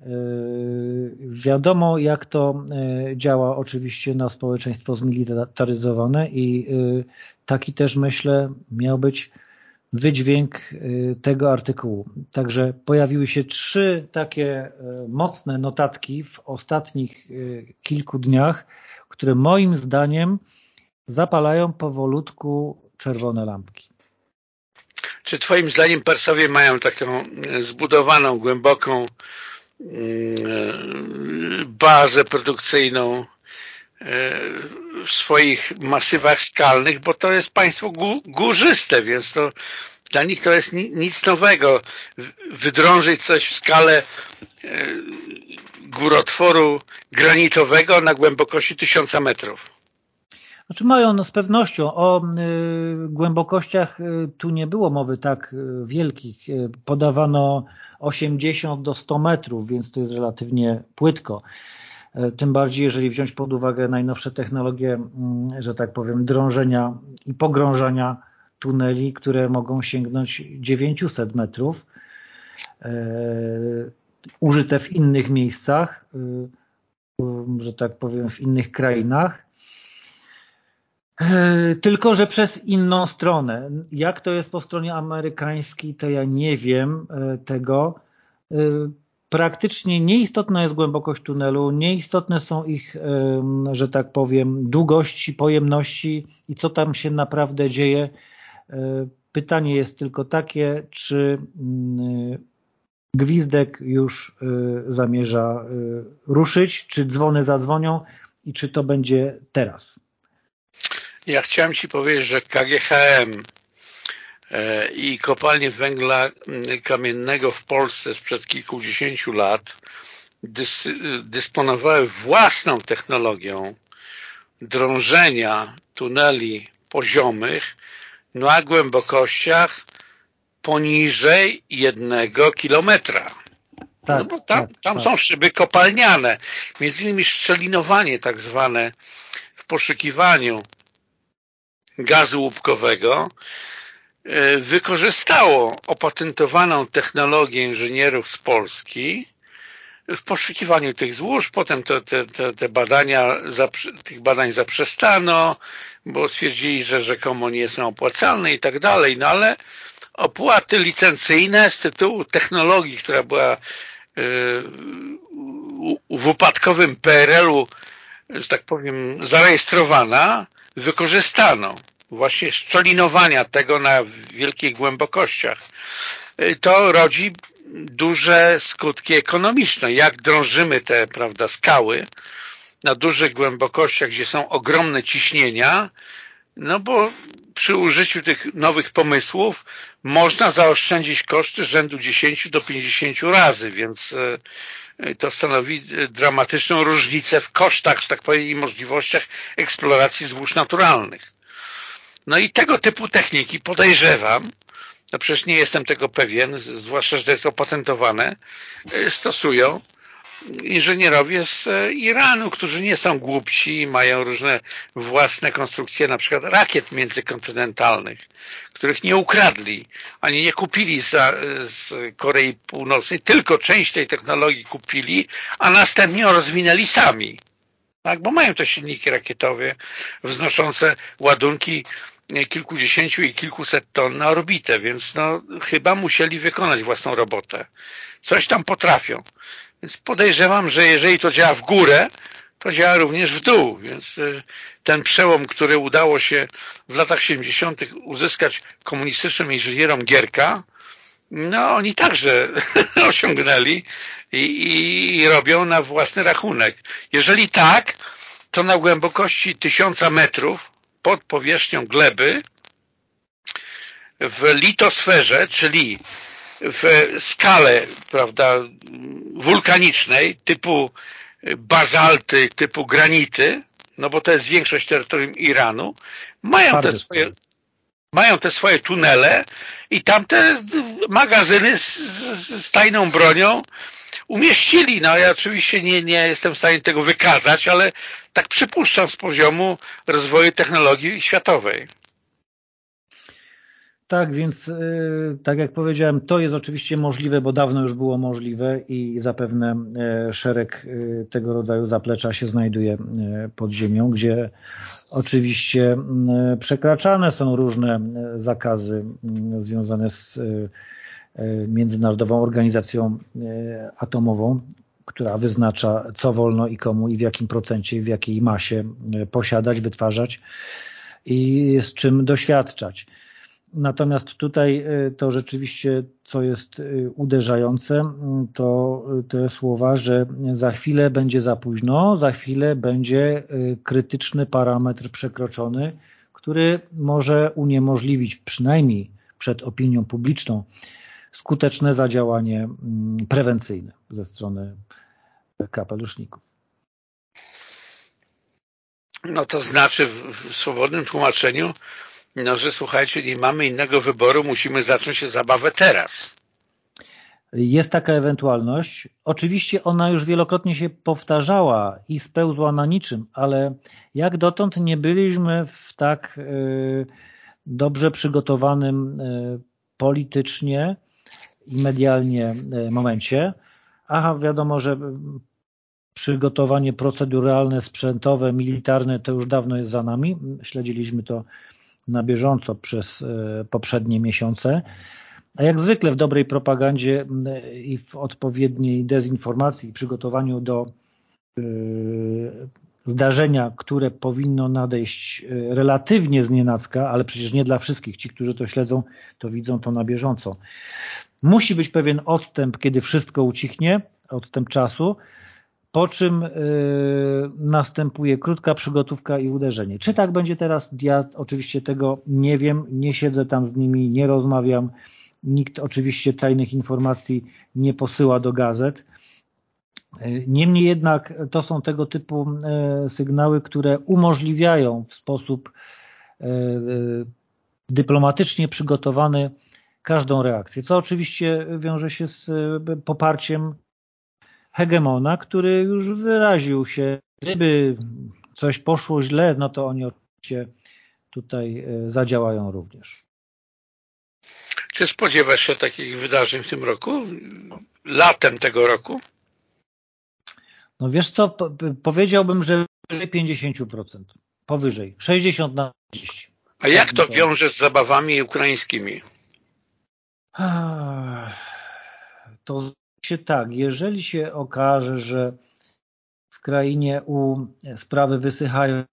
Yy, wiadomo, jak to yy, działa oczywiście na społeczeństwo zmilitaryzowane i yy, taki też, myślę, miał być wydźwięk tego artykułu. Także pojawiły się trzy takie mocne notatki w ostatnich kilku dniach, które moim zdaniem zapalają powolutku czerwone lampki. Czy twoim zdaniem Persowie mają taką zbudowaną, głęboką bazę produkcyjną e, w swoich masywach skalnych, bo to jest państwo górzyste, więc to dla nich to jest nic nowego. Wydrążyć coś w skalę e, górotworu granitowego na głębokości tysiąca metrów. Znaczy mają no z pewnością. O y, głębokościach y, tu nie było mowy tak y, wielkich. Podawano 80 do 100 metrów, więc to jest relatywnie płytko. Tym bardziej, jeżeli wziąć pod uwagę najnowsze technologie, mm, że tak powiem, drążenia i pogrążania tuneli, które mogą sięgnąć 900 metrów, użyte w innych miejscach, że tak powiem, w innych krainach, tylko, że przez inną stronę. Jak to jest po stronie amerykańskiej, to ja nie wiem e, tego. E, praktycznie nieistotna jest głębokość tunelu, nieistotne są ich, że tak powiem, długości, pojemności i co tam się naprawdę dzieje. Pytanie jest tylko takie, czy mm, gwizdek już zamierza ruszyć, czy dzwony zadzwonią i czy to będzie teraz. Ja chciałem Ci powiedzieć, że KGHM e, i kopalnie węgla kamiennego w Polsce sprzed kilkudziesięciu lat dys, dysponowały własną technologią drążenia tuneli poziomych na głębokościach poniżej jednego kilometra. Tak, no bo tam, tak, tam tak. są szyby kopalniane, między innymi szczelinowanie tak zwane w poszukiwaniu gazu łupkowego wykorzystało opatentowaną technologię inżynierów z Polski w poszukiwaniu tych złóż, potem te, te, te, badania, tych badań zaprzestano, bo stwierdzili, że rzekomo nie są opłacalne i tak dalej, no ale opłaty licencyjne z tytułu technologii, która była y, w upadkowym PRL-u, że tak powiem, zarejestrowana, wykorzystano właśnie szczelinowania tego na wielkich głębokościach. Y, to rodzi duże skutki ekonomiczne. Jak drążymy te prawda, skały na dużych głębokościach, gdzie są ogromne ciśnienia, no bo przy użyciu tych nowych pomysłów można zaoszczędzić koszty rzędu 10 do 50 razy, więc e, to stanowi dramatyczną różnicę w kosztach, że tak powiem, i możliwościach eksploracji złóż naturalnych. No i tego typu techniki podejrzewam, no przecież nie jestem tego pewien, zwłaszcza, że to jest opatentowane, e, stosują inżynierowie z e, Iranu, którzy nie są głupsi, mają różne własne konstrukcje, na przykład rakiet międzykontynentalnych, których nie ukradli, ani nie kupili z, z Korei Północnej, tylko część tej technologii kupili, a następnie rozwinęli sami. Tak, bo mają te silniki rakietowe wznoszące ładunki kilkudziesięciu i kilkuset ton na orbitę, więc no, chyba musieli wykonać własną robotę. Coś tam potrafią. Więc podejrzewam, że jeżeli to działa w górę, to działa również w dół, więc y, ten przełom, który udało się w latach 70. uzyskać komunistycznym inżynierom Gierka, no oni także osiągnęli i, i, i robią na własny rachunek. Jeżeli tak, to na głębokości tysiąca metrów pod powierzchnią gleby w litosferze, czyli w skale prawda, wulkanicznej typu bazalty, typu granity, no bo to jest większość terytorium Iranu, mają te swoje mają te swoje tunele i tam te magazyny z, z, z tajną bronią umieścili. No ja oczywiście nie, nie jestem w stanie tego wykazać, ale tak przypuszczam z poziomu rozwoju technologii światowej. Tak, więc y, tak jak powiedziałem, to jest oczywiście możliwe, bo dawno już było możliwe i zapewne e, szereg y, tego rodzaju zaplecza się znajduje pod ziemią, gdzie oczywiście przekraczane są różne zakazy związane z Międzynarodową Organizacją Atomową, która wyznacza co wolno i komu i w jakim procencie, w jakiej masie posiadać, wytwarzać i z czym doświadczać. Natomiast tutaj y, to rzeczywiście, co jest y, uderzające, to y, te słowa, że za chwilę będzie za późno, za chwilę będzie krytyczny parametr przekroczony, który może uniemożliwić przynajmniej przed opinią publiczną skuteczne zadziałanie prewencyjne ze strony kapeluszników. No to znaczy w swobodnym tłumaczeniu no, że słuchajcie, nie mamy innego wyboru, musimy zacząć się zabawę teraz. Jest taka ewentualność. Oczywiście ona już wielokrotnie się powtarzała i spełzła na niczym, ale jak dotąd nie byliśmy w tak y, dobrze przygotowanym y, politycznie i medialnie y, momencie. Aha, wiadomo, że przygotowanie proceduralne, sprzętowe, militarne to już dawno jest za nami. Śledziliśmy to na bieżąco przez e, poprzednie miesiące. A jak zwykle w dobrej propagandzie i w odpowiedniej dezinformacji i przygotowaniu do e, zdarzenia, które powinno nadejść e, relatywnie z nienacka, ale przecież nie dla wszystkich. Ci, którzy to śledzą, to widzą to na bieżąco. Musi być pewien odstęp, kiedy wszystko ucichnie, odstęp czasu, po czym y, następuje krótka przygotówka i uderzenie. Czy tak będzie teraz? Ja oczywiście tego nie wiem, nie siedzę tam z nimi, nie rozmawiam. Nikt oczywiście tajnych informacji nie posyła do gazet. Y, niemniej jednak to są tego typu y, sygnały, które umożliwiają w sposób dyplomatycznie przygotowany każdą reakcję, co oczywiście wiąże się z poparciem hegemona, który już wyraził się, gdyby coś poszło źle, no to oni oczywiście tutaj e, zadziałają również. Czy spodziewasz się takich wydarzeń w tym roku? Latem tego roku? No wiesz co, powiedziałbym, że powyżej 50%. Powyżej. 60 na 40. A jak to wiąże z zabawami ukraińskimi? To się tak, jeżeli się okaże, że w krainie u sprawy wysychają, e,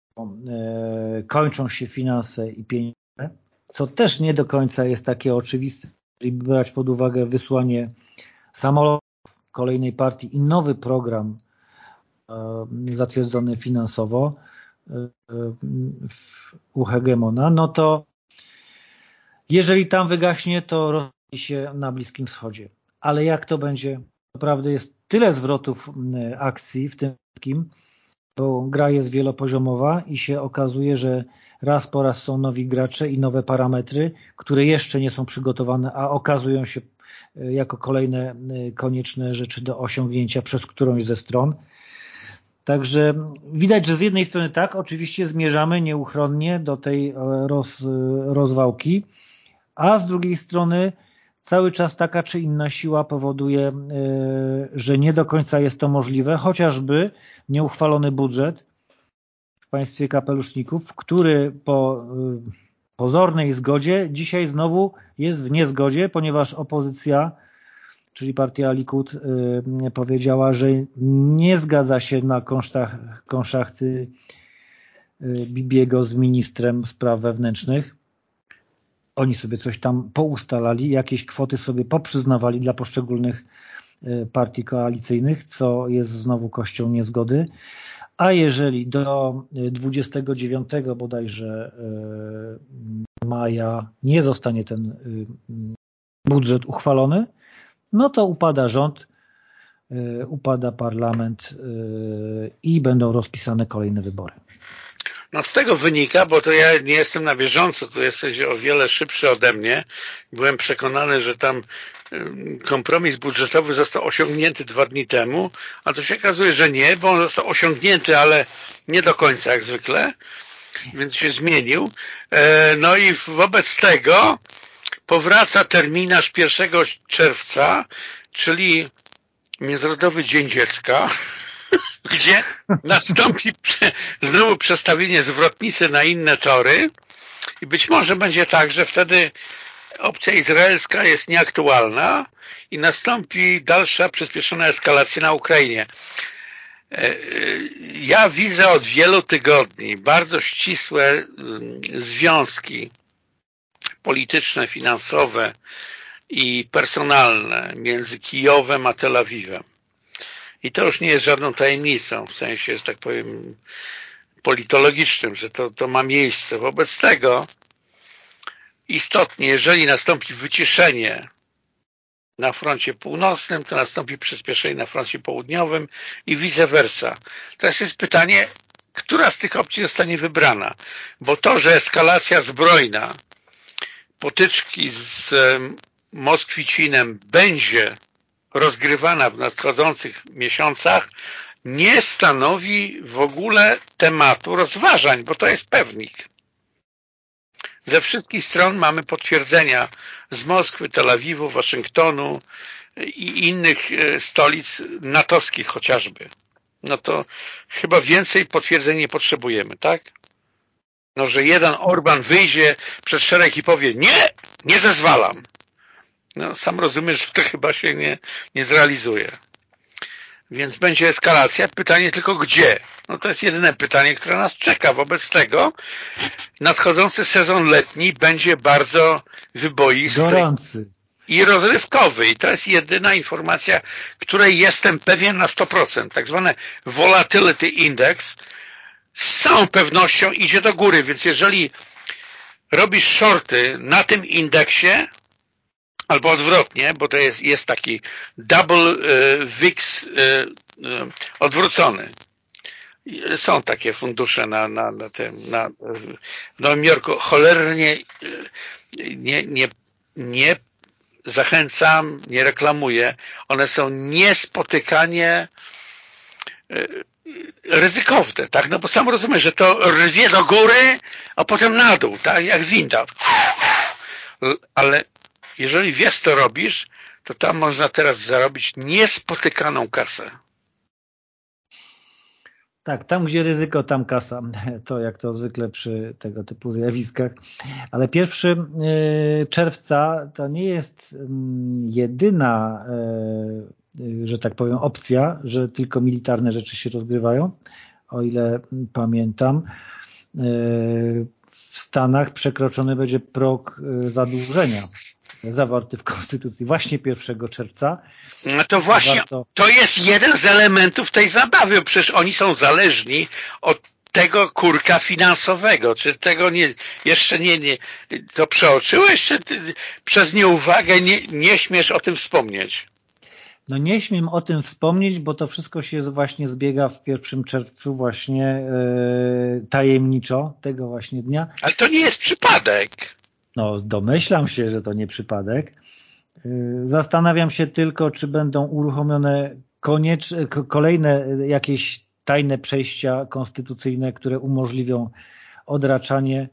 kończą się finanse i pieniądze, co też nie do końca jest takie oczywiste, jeżeli brać pod uwagę wysłanie samolotów kolejnej partii i nowy program e, zatwierdzony finansowo e, u hegemona, no to jeżeli tam wygaśnie, to robi się na Bliskim Wschodzie. Ale jak to będzie? Naprawdę jest tyle zwrotów akcji w tym wszystkim, bo gra jest wielopoziomowa i się okazuje, że raz po raz są nowi gracze i nowe parametry, które jeszcze nie są przygotowane, a okazują się e, jako kolejne e, konieczne rzeczy do osiągnięcia przez którąś ze stron. Także widać, że z jednej strony tak, oczywiście zmierzamy nieuchronnie do tej e, roz, rozwałki, a z drugiej strony cały czas taka czy inna siła powoduje, że nie do końca jest to możliwe, chociażby nieuchwalony budżet w państwie kapeluszników, który po y, pozornej zgodzie dzisiaj znowu jest w niezgodzie, ponieważ opozycja, czyli partia Likud y, powiedziała, że nie zgadza się na konsztach, konszachty Bibiego z ministrem spraw wewnętrznych. Oni sobie coś tam poustalali, jakieś kwoty sobie poprzyznawali dla poszczególnych partii koalicyjnych, co jest znowu kością niezgody. A jeżeli do 29 bodajże e, maja nie zostanie ten e, budżet uchwalony, no to upada rząd, e, upada parlament i będą rozpisane kolejne wybory. No z tego wynika, bo to ja nie jestem na bieżąco, tu jesteś o wiele szybszy ode mnie. Byłem przekonany, że tam kompromis budżetowy został osiągnięty dwa dni temu, a to się okazuje, że nie, bo on został osiągnięty, ale nie do końca jak zwykle, więc się zmienił. E, no i wobec tego powraca terminarz 1 czerwca, czyli Międzynarodowy Dzień Dziecka, gdzie nastąpi znowu przestawienie zwrotnicy na inne tory i być może będzie tak, że wtedy opcja izraelska jest nieaktualna i nastąpi dalsza przyspieszona eskalacja na Ukrainie. E, e, ja widzę od wielu tygodni bardzo ścisłe mm, związki polityczne, finansowe i personalne między Kijowem a Tel Awiwem. I to już nie jest żadną tajemnicą, w sensie, że tak powiem, politologicznym, że to, to ma miejsce. Wobec tego istotnie, jeżeli nastąpi wyciszenie na froncie północnym, to nastąpi przyspieszenie na froncie południowym i vice versa. Teraz jest pytanie, która z tych opcji zostanie wybrana? Bo to, że eskalacja zbrojna, potyczki z Moskwicinem będzie rozgrywana w nadchodzących miesiącach nie stanowi w ogóle tematu rozważań, bo to jest pewnik. Ze wszystkich stron mamy potwierdzenia z Moskwy, Tel Awiwu, Waszyngtonu i innych e, stolic natowskich chociażby. No to chyba więcej potwierdzeń nie potrzebujemy, tak? No, że jeden Orban wyjdzie przed szereg i powie nie, nie zezwalam. No, sam rozumiesz, że to chyba się nie, nie zrealizuje. Więc będzie eskalacja. Pytanie tylko gdzie? No to jest jedyne pytanie, które nas czeka. Wobec tego nadchodzący sezon letni będzie bardzo wyboisty. Gorący. I rozrywkowy. I to jest jedyna informacja, której jestem pewien na 100%. Tak zwane Volatility Index z całą pewnością idzie do góry. Więc jeżeli robisz shorty na tym indeksie, albo odwrotnie, bo to jest, jest taki double e, VIX e, e, odwrócony. Są takie fundusze na, na, na tym, na, w Nowym Jorku. Cholernie nie, nie, nie zachęcam, nie reklamuję. One są niespotykanie ryzykowne, tak? No bo sam rozumiem, że to rwie do góry, a potem na dół, tak? Jak winda. Ale jeżeli wiesz, co robisz, to tam można teraz zarobić niespotykaną kasę. Tak, tam gdzie ryzyko, tam kasa. To jak to zwykle przy tego typu zjawiskach. Ale 1 y, czerwca to nie jest mm, jedyna, y, że tak powiem, opcja, że tylko militarne rzeczy się rozgrywają. O ile pamiętam, y, w Stanach przekroczony będzie próg zadłużenia zawarty w Konstytucji właśnie 1 czerwca. No to właśnie, Warto... to jest jeden z elementów tej zabawy, przecież oni są zależni od tego kurka finansowego, czy tego nie, jeszcze nie, nie to przeoczyłeś, czy ty, przez nieuwagę nie, nie śmiesz o tym wspomnieć? No nie śmiem o tym wspomnieć, bo to wszystko się właśnie zbiega w 1 czerwcu właśnie yy, tajemniczo tego właśnie dnia. Ale to nie jest przypadek. No, domyślam się, że to nie przypadek. Y, zastanawiam się tylko, czy będą uruchomione koniecz... kolejne jakieś tajne przejścia konstytucyjne, które umożliwią odraczanie,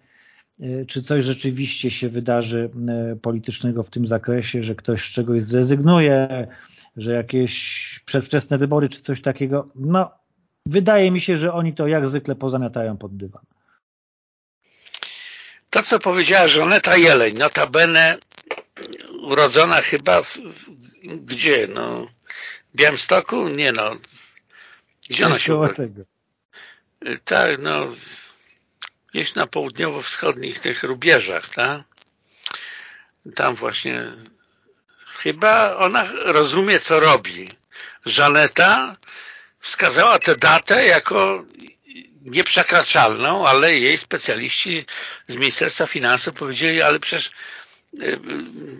y, czy coś rzeczywiście się wydarzy y, politycznego w tym zakresie, że ktoś z czegoś zrezygnuje, że jakieś przedwczesne wybory, czy coś takiego. No, wydaje mi się, że oni to jak zwykle pozamiatają pod dywan. To, co powiedziała Żoneta Jeleń, notabene urodzona chyba w, gdzie, no w Białymstoku? Nie no. Gdzie ona się urodziła? Tak, no gdzieś na południowo-wschodnich tych rubieżach, tak? Tam właśnie chyba ona rozumie, co robi. Żaneta wskazała tę datę jako nieprzekraczalną, ale jej specjaliści z Ministerstwa Finansów powiedzieli, ale przecież y,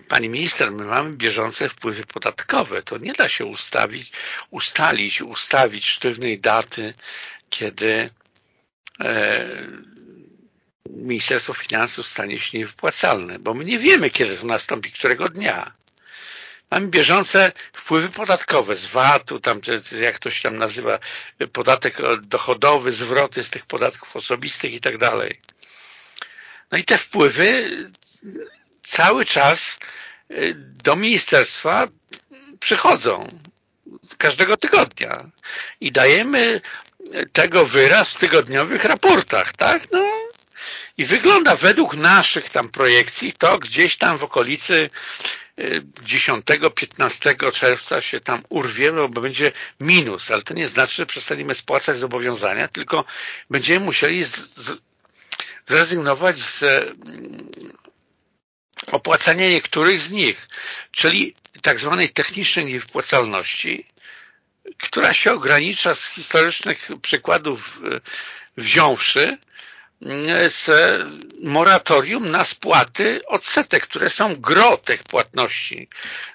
Pani minister, my mamy bieżące wpływy podatkowe. To nie da się ustawić, ustalić, ustawić sztywnej daty, kiedy e, Ministerstwo Finansów stanie się niewypłacalne, bo my nie wiemy, kiedy to nastąpi, którego dnia. Mamy bieżące wpływy podatkowe z VAT-u, tam, jak to się tam nazywa, podatek dochodowy, zwroty z tych podatków osobistych i tak dalej. No i te wpływy cały czas y, do ministerstwa przychodzą każdego tygodnia i dajemy tego wyraz w tygodniowych raportach, tak? No i wygląda według naszych tam projekcji to gdzieś tam w okolicy 10-15 czerwca się tam urwiemy, bo będzie minus, ale to nie znaczy, że przestaniemy spłacać zobowiązania, tylko będziemy musieli zrezygnować z mm, opłacania niektórych z nich, czyli tak zwanej technicznej niewypłacalności, która się ogranicza z historycznych przykładów e, wziąwszy z moratorium na spłaty odsetek, które są gro tych płatności,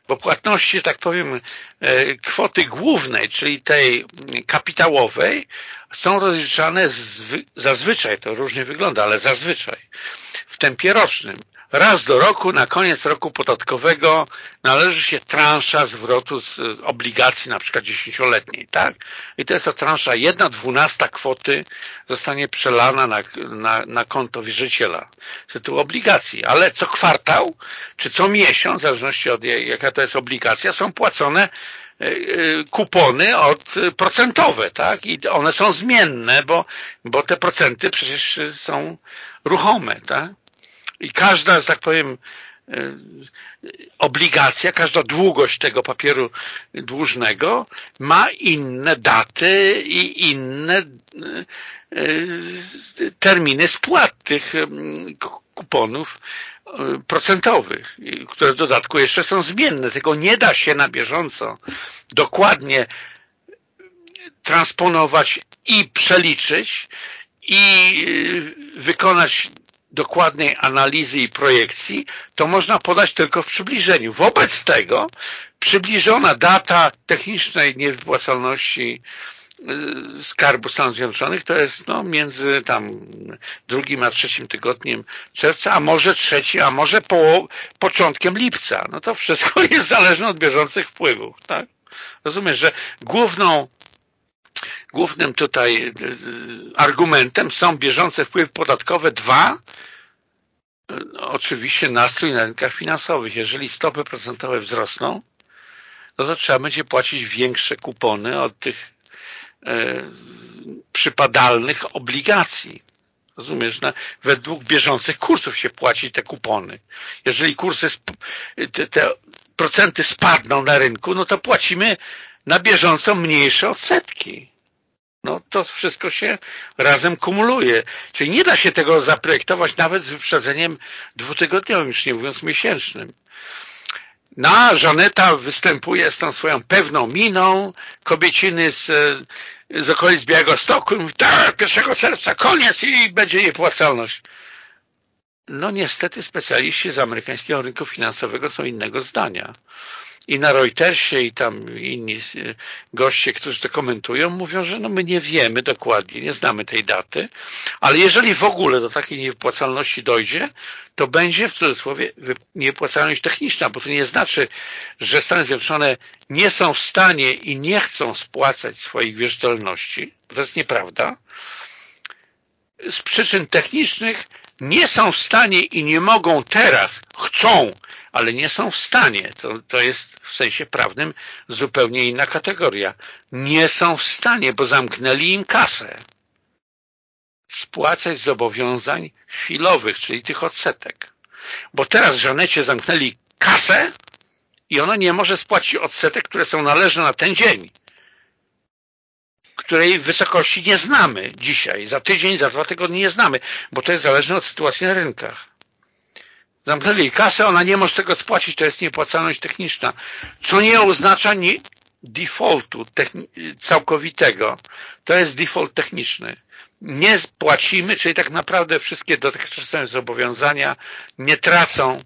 bo płatności, tak powiem, e, kwoty głównej, czyli tej kapitałowej są rozliczane zazwyczaj, to różnie wygląda, ale zazwyczaj w tempie rocznym raz do roku, na koniec roku podatkowego należy się transza zwrotu z obligacji na przykład dziesięcioletniej, tak? I to jest ta transza jedna dwunasta kwoty zostanie przelana na, na, na konto wierzyciela z tytułu obligacji, ale co kwartał, czy co miesiąc, w zależności od jaka to jest obligacja, są płacone e, e, kupony od procentowe, tak? I one są zmienne, bo, bo te procenty przecież są ruchome, tak? I każda, że tak powiem, e, obligacja, każda długość tego papieru dłużnego ma inne daty i inne e, terminy spłat tych kuponów e, procentowych, które w dodatku jeszcze są zmienne. Tego nie da się na bieżąco dokładnie transponować i przeliczyć i wykonać dokładnej analizy i projekcji, to można podać tylko w przybliżeniu. Wobec tego przybliżona data technicznej niewypłacalności y, Skarbu Stanów Zjednoczonych to jest no, między tam drugim a trzecim tygodniem czerwca, a może trzeci, a może po, początkiem lipca. No to wszystko jest zależne od bieżących wpływów. Tak? Rozumiesz, że główną głównym tutaj y, y, argumentem są bieżące wpływy podatkowe dwa oczywiście nastrój na rynkach finansowych. Jeżeli stopy procentowe wzrosną, no to trzeba będzie płacić większe kupony od tych e, przypadalnych obligacji. Rozumiesz, na, według bieżących kursów się płaci te kupony. Jeżeli kursy, te, te procenty spadną na rynku, no to płacimy na bieżąco mniejsze odsetki. No to wszystko się razem kumuluje. Czyli nie da się tego zaprojektować nawet z wyprzedzeniem dwutygodniowym, już nie mówiąc miesięcznym. Na no, Żaneta występuje z tą swoją pewną miną, kobieciny z, z okolic Białego Stoku i mówi, tak, pierwszego serca, koniec i będzie niepłacalność. No niestety specjaliści z amerykańskiego rynku finansowego są innego zdania i na Reutersie i tam inni goście, którzy to komentują, mówią, że no my nie wiemy dokładnie, nie znamy tej daty, ale jeżeli w ogóle do takiej niewypłacalności dojdzie, to będzie w cudzysłowie niewypłacalność techniczna, bo to nie znaczy, że Stany Zjednoczone nie są w stanie i nie chcą spłacać swoich wierzytelności, to jest nieprawda, z przyczyn technicznych nie są w stanie i nie mogą teraz, chcą ale nie są w stanie, to, to jest w sensie prawnym zupełnie inna kategoria, nie są w stanie, bo zamknęli im kasę, spłacać zobowiązań chwilowych, czyli tych odsetek. Bo teraz Żanecie zamknęli kasę i ona nie może spłacić odsetek, które są należne na ten dzień, której wysokości nie znamy dzisiaj, za tydzień, za dwa tygodnie nie znamy, bo to jest zależne od sytuacji na rynkach. Zamknęli kasę, ona nie może tego spłacić, to jest niepłacalność techniczna, co nie oznacza nie defaultu całkowitego. To jest default techniczny. Nie płacimy, czyli tak naprawdę wszystkie dotychczasowe zobowiązania nie tracą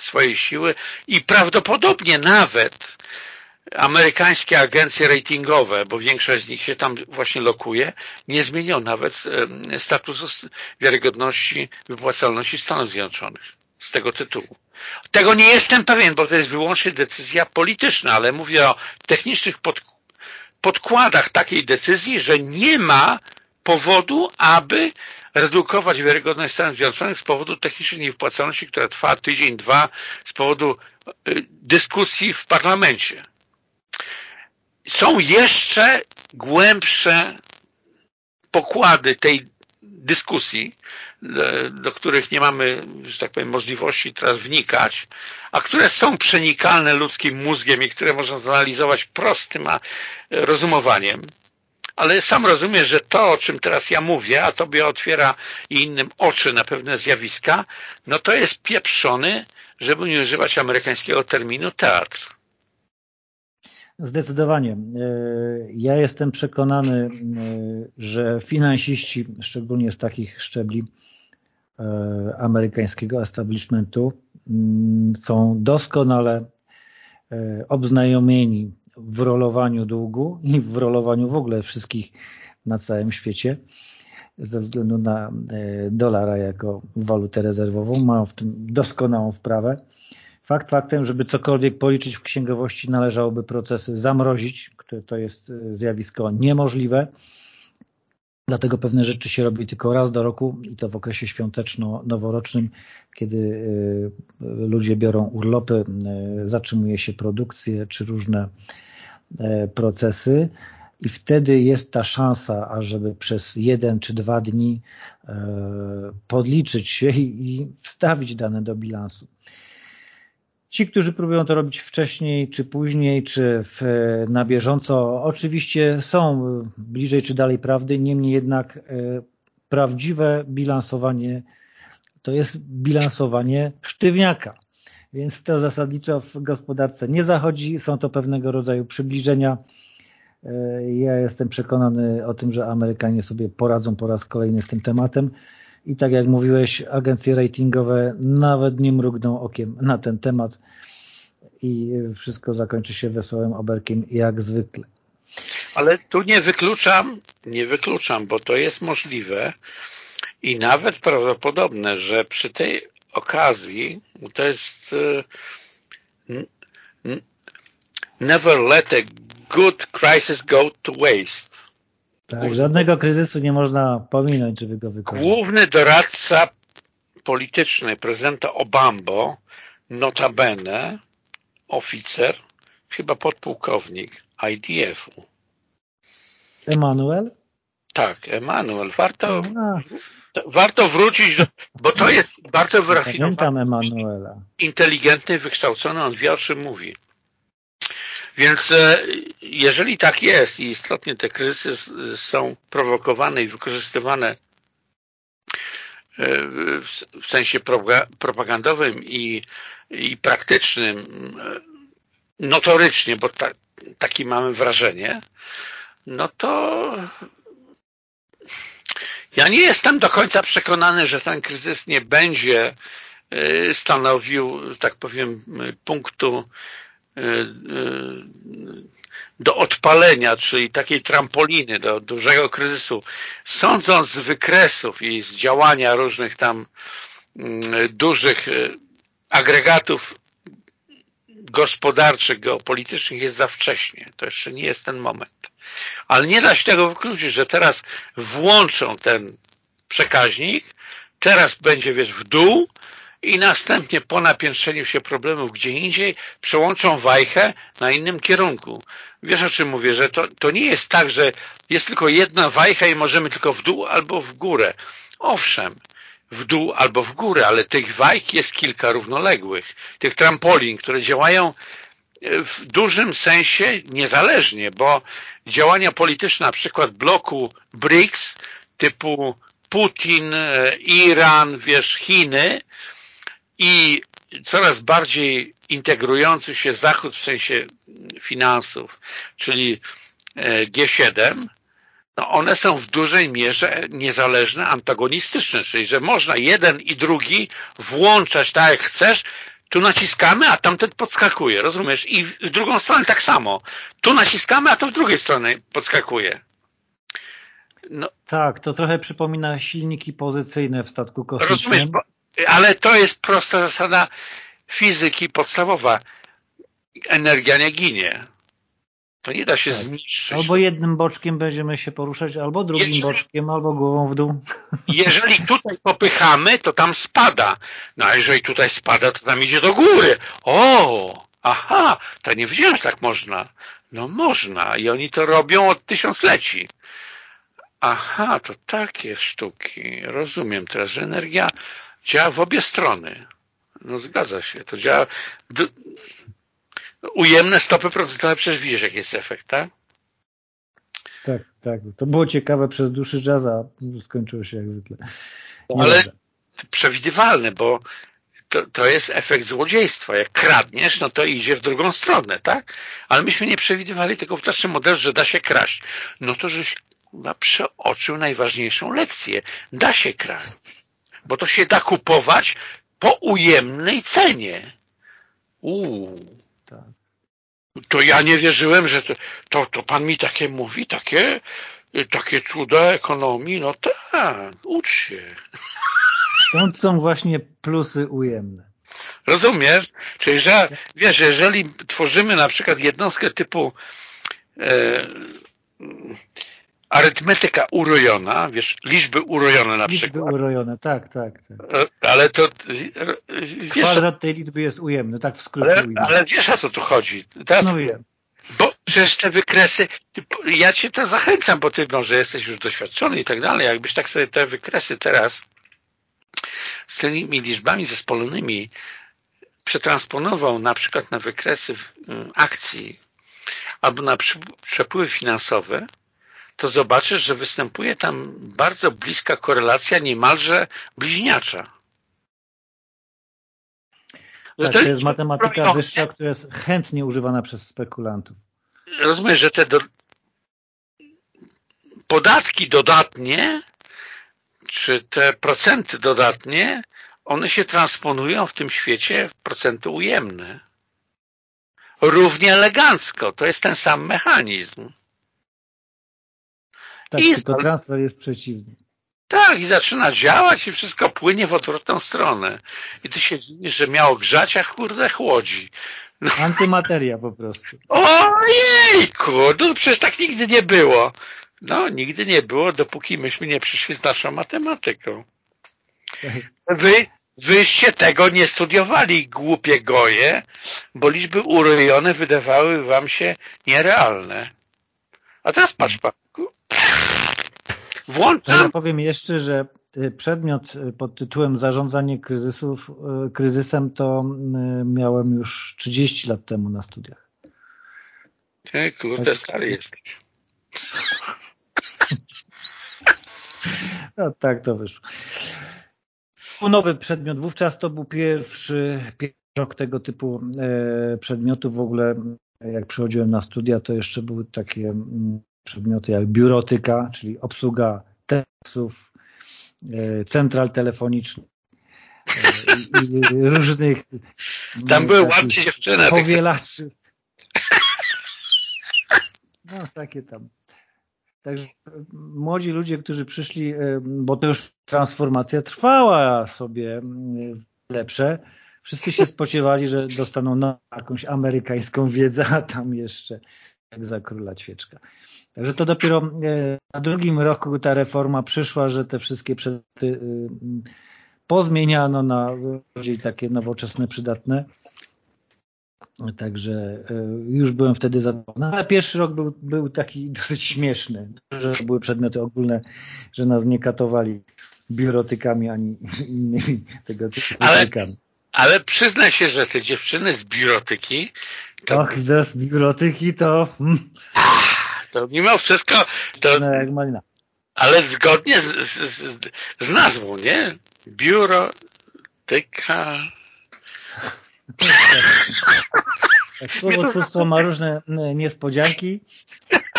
swojej siły i prawdopodobnie nawet amerykańskie agencje ratingowe, bo większość z nich się tam właśnie lokuje, nie zmienią nawet statusu wiarygodności wypłacalności Stanów Zjednoczonych z tego tytułu. Tego nie jestem pewien, bo to jest wyłącznie decyzja polityczna, ale mówię o technicznych pod, podkładach takiej decyzji, że nie ma powodu, aby redukować wiarygodność Stanów Zjednoczonych z powodu technicznej niewypłacalności, która trwa tydzień, dwa, z powodu y, dyskusji w parlamencie są jeszcze głębsze pokłady tej dyskusji, do których nie mamy, że tak powiem, możliwości teraz wnikać, a które są przenikalne ludzkim mózgiem i które można zanalizować prostym rozumowaniem. Ale sam rozumiem, że to, o czym teraz ja mówię, a tobie otwiera i innym oczy na pewne zjawiska, no to jest pieprzony, żeby nie używać amerykańskiego terminu, teatr. Zdecydowanie. E, ja jestem przekonany, e, że finansiści, szczególnie z takich szczebli e, amerykańskiego establishmentu, mm, są doskonale obznajomieni w rolowaniu długu i w rolowaniu w ogóle wszystkich na całym świecie ze względu na dolara jako walutę rezerwową. Mają w tym doskonałą wprawę Fakt faktem, żeby cokolwiek policzyć w księgowości należałoby procesy zamrozić, które to jest e, zjawisko niemożliwe. Dlatego pewne rzeczy się robi tylko raz do roku i to w okresie świąteczno-noworocznym, kiedy e, ludzie biorą urlopy, e, zatrzymuje się produkcję czy różne procesy i wtedy jest ta szansa, ażeby przez jeden czy dwa dni podliczyć się i wstawić dane do bilansu. Ci, którzy próbują to robić wcześniej, czy później, czy w, na bieżąco, oczywiście są bliżej czy dalej prawdy, niemniej jednak e, prawdziwe bilansowanie to jest bilansowanie sztywniaka. Więc to zasadniczo w gospodarce nie zachodzi, są to pewnego rodzaju przybliżenia. E, ja jestem przekonany o tym, że Amerykanie sobie poradzą po raz kolejny z tym tematem i tak jak mówiłeś, agencje ratingowe nawet nie mrugną okiem na ten temat i wszystko zakończy się wesołym oberkiem jak zwykle. Ale tu nie wykluczam, nie wykluczam, bo to jest możliwe i nawet prawdopodobne, że przy tej okazji to jest e, never let a good crisis go to waste. Tak, żadnego kryzysu nie można pominąć, żeby go wykonać. Główny doradca politycznej prezydenta Obambo, notabene oficer, chyba podpułkownik IDF-u. Emanuel? Tak, Emanuel. Warto, warto wrócić, do, bo to jest bardzo wyrafinowany, Emanuela. inteligentny, wykształcony, on wie o czym mówi. Więc e, jeżeli tak jest i istotnie te kryzysy są prowokowane i wykorzystywane e, w sensie propagandowym i, i praktycznym e, notorycznie, bo ta, taki mamy wrażenie, no to ja nie jestem do końca przekonany, że ten kryzys nie będzie stanowił, tak powiem, punktu do odpalenia, czyli takiej trampoliny do dużego kryzysu, sądząc z wykresów i z działania różnych tam mm, dużych y, agregatów gospodarczych, geopolitycznych jest za wcześnie. To jeszcze nie jest ten moment. Ale nie da się tego wykluczyć, że teraz włączą ten przekaźnik, teraz będzie wiesz w dół, i następnie po napiętrzeniu się problemów gdzie indziej przełączą wajchę na innym kierunku. Wiesz o czym mówię, że to, to nie jest tak, że jest tylko jedna wajcha i możemy tylko w dół albo w górę. Owszem, w dół albo w górę, ale tych wajch jest kilka równoległych. Tych trampolin, które działają e, w dużym sensie niezależnie, bo działania polityczne na przykład bloku BRICS typu Putin, e, Iran, wiesz, Chiny i coraz bardziej integrujący się Zachód w sensie finansów, czyli e, G7, no one są w dużej mierze niezależne, antagonistyczne, czyli że można jeden i drugi włączać tak jak chcesz, tu naciskamy, a tamten podskakuje, rozumiesz? I w drugą stronę tak samo. Tu naciskamy, a to w drugiej stronie podskakuje. No. Tak, to trochę przypomina silniki pozycyjne w statku kosmicznym. Rozumiesz, bo ale to jest prosta zasada fizyki podstawowa. Energia nie ginie. To nie da się tak. zniszczyć. Albo jednym boczkiem będziemy się poruszać, albo drugim jeżeli, boczkiem, albo głową w dół. Jeżeli tutaj popychamy, to tam spada. No a jeżeli tutaj spada, to tam idzie do góry. O, aha, to nie wiedziałem, że tak można. No można i oni to robią od tysiącleci. Aha, to takie sztuki. Rozumiem teraz, że energia działa w obie strony. No zgadza się, to działa ujemne stopy procentowe, przecież widzisz jaki jest efekt, tak? Tak, tak. To było ciekawe przez dłuższy czas, a skończyło się jak zwykle. Nie Ale przewidywalne, bo to, to jest efekt złodziejstwa. Jak kradniesz, no to idzie w drugą stronę, tak? Ale myśmy nie przewidywali tego w naszym modelu, że da się kraść. No to żeś przeoczył najważniejszą lekcję. Da się kraść bo to się da kupować po ujemnej cenie. Uuu. Tak. To ja nie wierzyłem, że to, to, to pan mi takie mówi, takie, takie cuda ekonomii, no tak, ucz się. Stąd są właśnie plusy ujemne. Rozumiesz? Czyli, że wiesz, jeżeli tworzymy na przykład jednostkę typu e, arytmetyka urojona, wiesz, liczby urojone na liczby przykład. Liczby urojone, tak, tak, tak. E, ale to... Wiesz, Kwadrat tej liczby jest ujemny, tak w skrócie ale, ale wiesz o co tu chodzi. Teraz, no wiem. Bo przecież te wykresy, ja cię to zachęcam, bo ty może jesteś już doświadczony i tak dalej, jakbyś tak sobie te wykresy teraz z tymi liczbami zespolonymi przetransponował na przykład na wykresy akcji albo na przepływy finansowe, to zobaczysz, że występuje tam bardzo bliska korelacja, niemalże bliźniacza. Tak, to jest matematyka wyższa, która jest chętnie używana przez spekulantów. Rozumiesz, że te do... podatki dodatnie, czy te procenty dodatnie, one się transponują w tym świecie w procenty ujemne. Równie elegancko. To jest ten sam mechanizm. Tak, I tylko transfer jest przeciwny. Tak, i zaczyna działać i wszystko płynie w odwrotną stronę. I ty się dziwisz, że miało grzać, a kurde chłodzi. No. Antymateria po prostu. Ojejku, no przecież tak nigdy nie było. No, nigdy nie było, dopóki myśmy nie przyszli z naszą matematyką. Wy, wyście tego nie studiowali, głupie goje, bo liczby urojone wydawały wam się nierealne. A teraz patrz, pan. Włączam. Ja powiem jeszcze, że y, przedmiot y, pod tytułem zarządzanie kryzysów, y, kryzysem to miałem już 30 lat temu na studiach. Ty, kurde, stary jesteś. No tak to wyszło. Nowy przedmiot. Wówczas to był pierwszy, pierwszy rok tego typu e, przedmiotów. W ogóle jak przychodziłem na studia, to jeszcze były takie mm, przedmioty jak biurotyka, czyli obsługa teleksów, e, central telefonicznych e, i, i różnych Tam były ładne dziewczyny. Powielaczy. No takie tam. Także młodzi ludzie, którzy przyszli, e, bo to już transformacja trwała sobie lepsze, wszyscy się spodziewali, że dostaną jakąś amerykańską wiedzę, a tam jeszcze jak za króla ćwieczka. Także to dopiero e, na drugim roku ta reforma przyszła, że te wszystkie przedmioty e, pozmieniano na bardziej takie nowoczesne, przydatne. Także e, już byłem wtedy zadowolony. Ale pierwszy rok był, był taki dosyć śmieszny, że były przedmioty ogólne, że nas nie katowali biurotykami ani innymi tego typu ale, ale przyznaj się, że te dziewczyny z biurotyki to... Och, z biurotyki to... Hmm. To mimo wszystko... To... No, jak malina. Ale zgodnie z, z, z nazwą, nie? Biurotyka... Tak, słowotwórstwo ma różne niespodzianki,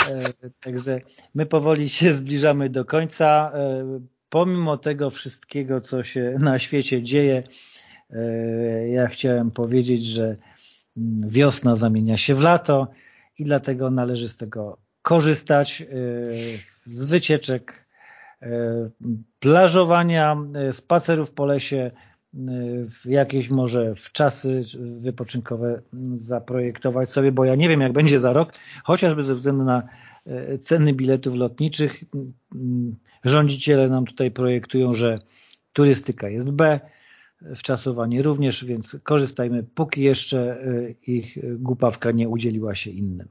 e, także my powoli się zbliżamy do końca. E, pomimo tego wszystkiego, co się na świecie dzieje, e, ja chciałem powiedzieć, że mm, wiosna zamienia się w lato i dlatego należy z tego korzystać, z wycieczek, plażowania, spacerów po lesie, jakieś może w czasy wypoczynkowe zaprojektować sobie, bo ja nie wiem jak będzie za rok, chociażby ze względu na ceny biletów lotniczych. Rządziciele nam tutaj projektują, że turystyka jest B, wczasowanie również, więc korzystajmy, póki jeszcze ich głupawka nie udzieliła się innym.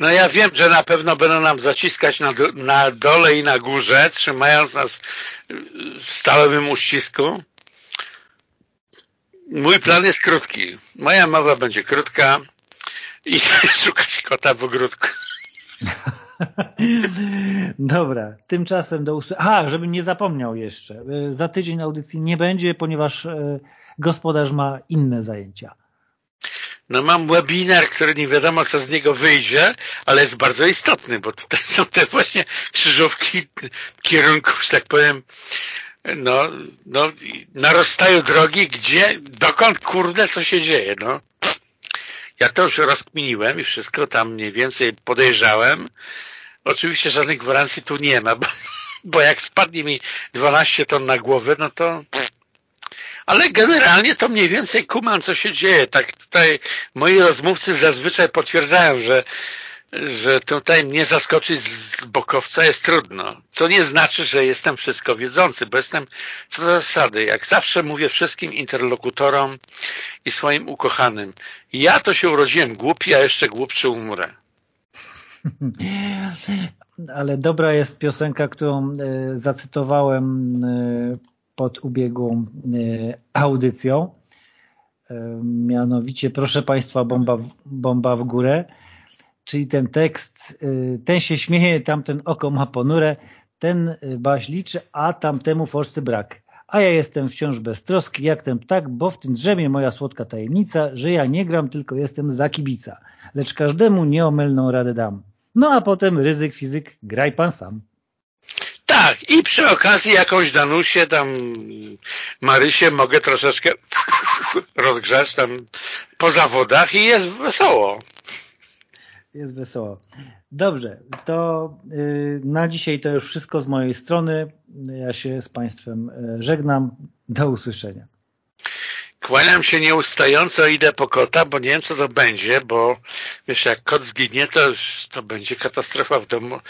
No ja wiem, że na pewno będą nam zaciskać na, na dole i na górze, trzymając nas w stałym uścisku, Mój plan jest krótki. Moja mowa będzie krótka i szukać kota w ogródku. Dobra, tymczasem do usłyszenia. A, żebym nie zapomniał jeszcze. E, za tydzień audycji nie będzie, ponieważ e, gospodarz ma inne zajęcia. No mam webinar, który nie wiadomo co z niego wyjdzie, ale jest bardzo istotny, bo tutaj są te właśnie krzyżówki kierunków, że tak powiem, no, no narostają drogi, gdzie, dokąd, kurde, co się dzieje, no. Ja to już rozkminiłem i wszystko tam mniej więcej podejrzałem. Oczywiście żadnych gwarancji tu nie ma, bo, bo jak spadnie mi 12 ton na głowę, no to... Ale generalnie to mniej więcej kumam, co się dzieje. Tak tutaj moi rozmówcy zazwyczaj potwierdzają, że że tutaj mnie zaskoczyć z bokowca jest trudno. To nie znaczy, że jestem wszystko wiedzący, bo jestem co do zasady, jak zawsze mówię wszystkim interlokutorom i swoim ukochanym. Ja to się urodziłem głupi, a jeszcze głupszy umrę. Ale dobra jest piosenka, którą e, zacytowałem e, pod ubiegłą e, audycją. Mianowicie, proszę Państwa, bomba, bomba w górę czyli ten tekst, y, ten się śmieje, tamten oko ma ponure, ten baś liczy, a tamtemu forsy brak. A ja jestem wciąż beztroski jak ten ptak, bo w tym drzemie moja słodka tajemnica, że ja nie gram, tylko jestem za kibica. Lecz każdemu nieomylną radę dam. No a potem ryzyk fizyk, graj pan sam. Tak, i przy okazji jakąś Danusię, tam Marysię mogę troszeczkę rozgrzać tam po zawodach i jest wesoło jest wesoło. Dobrze, to y, na dzisiaj to już wszystko z mojej strony. Ja się z Państwem y, żegnam. Do usłyszenia. Kłaniam się nieustająco, idę po kota, bo nie wiem, co to będzie, bo wiesz, jak kot zginie, to, to będzie katastrofa w domu.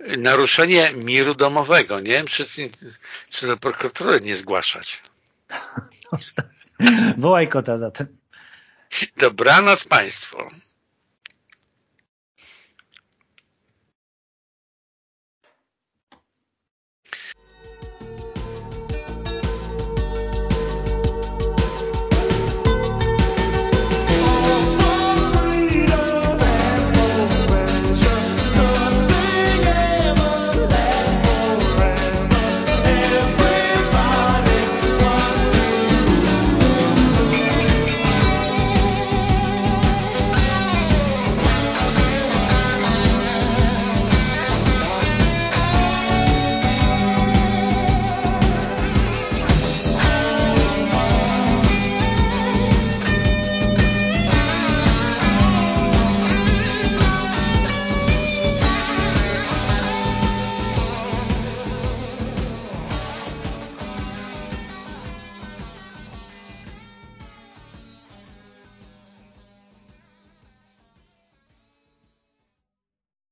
Naruszenie miru domowego. Nie wiem, czy, czy do prokuratury nie zgłaszać. Wołaj kota zatem. Dobranoc Państwu.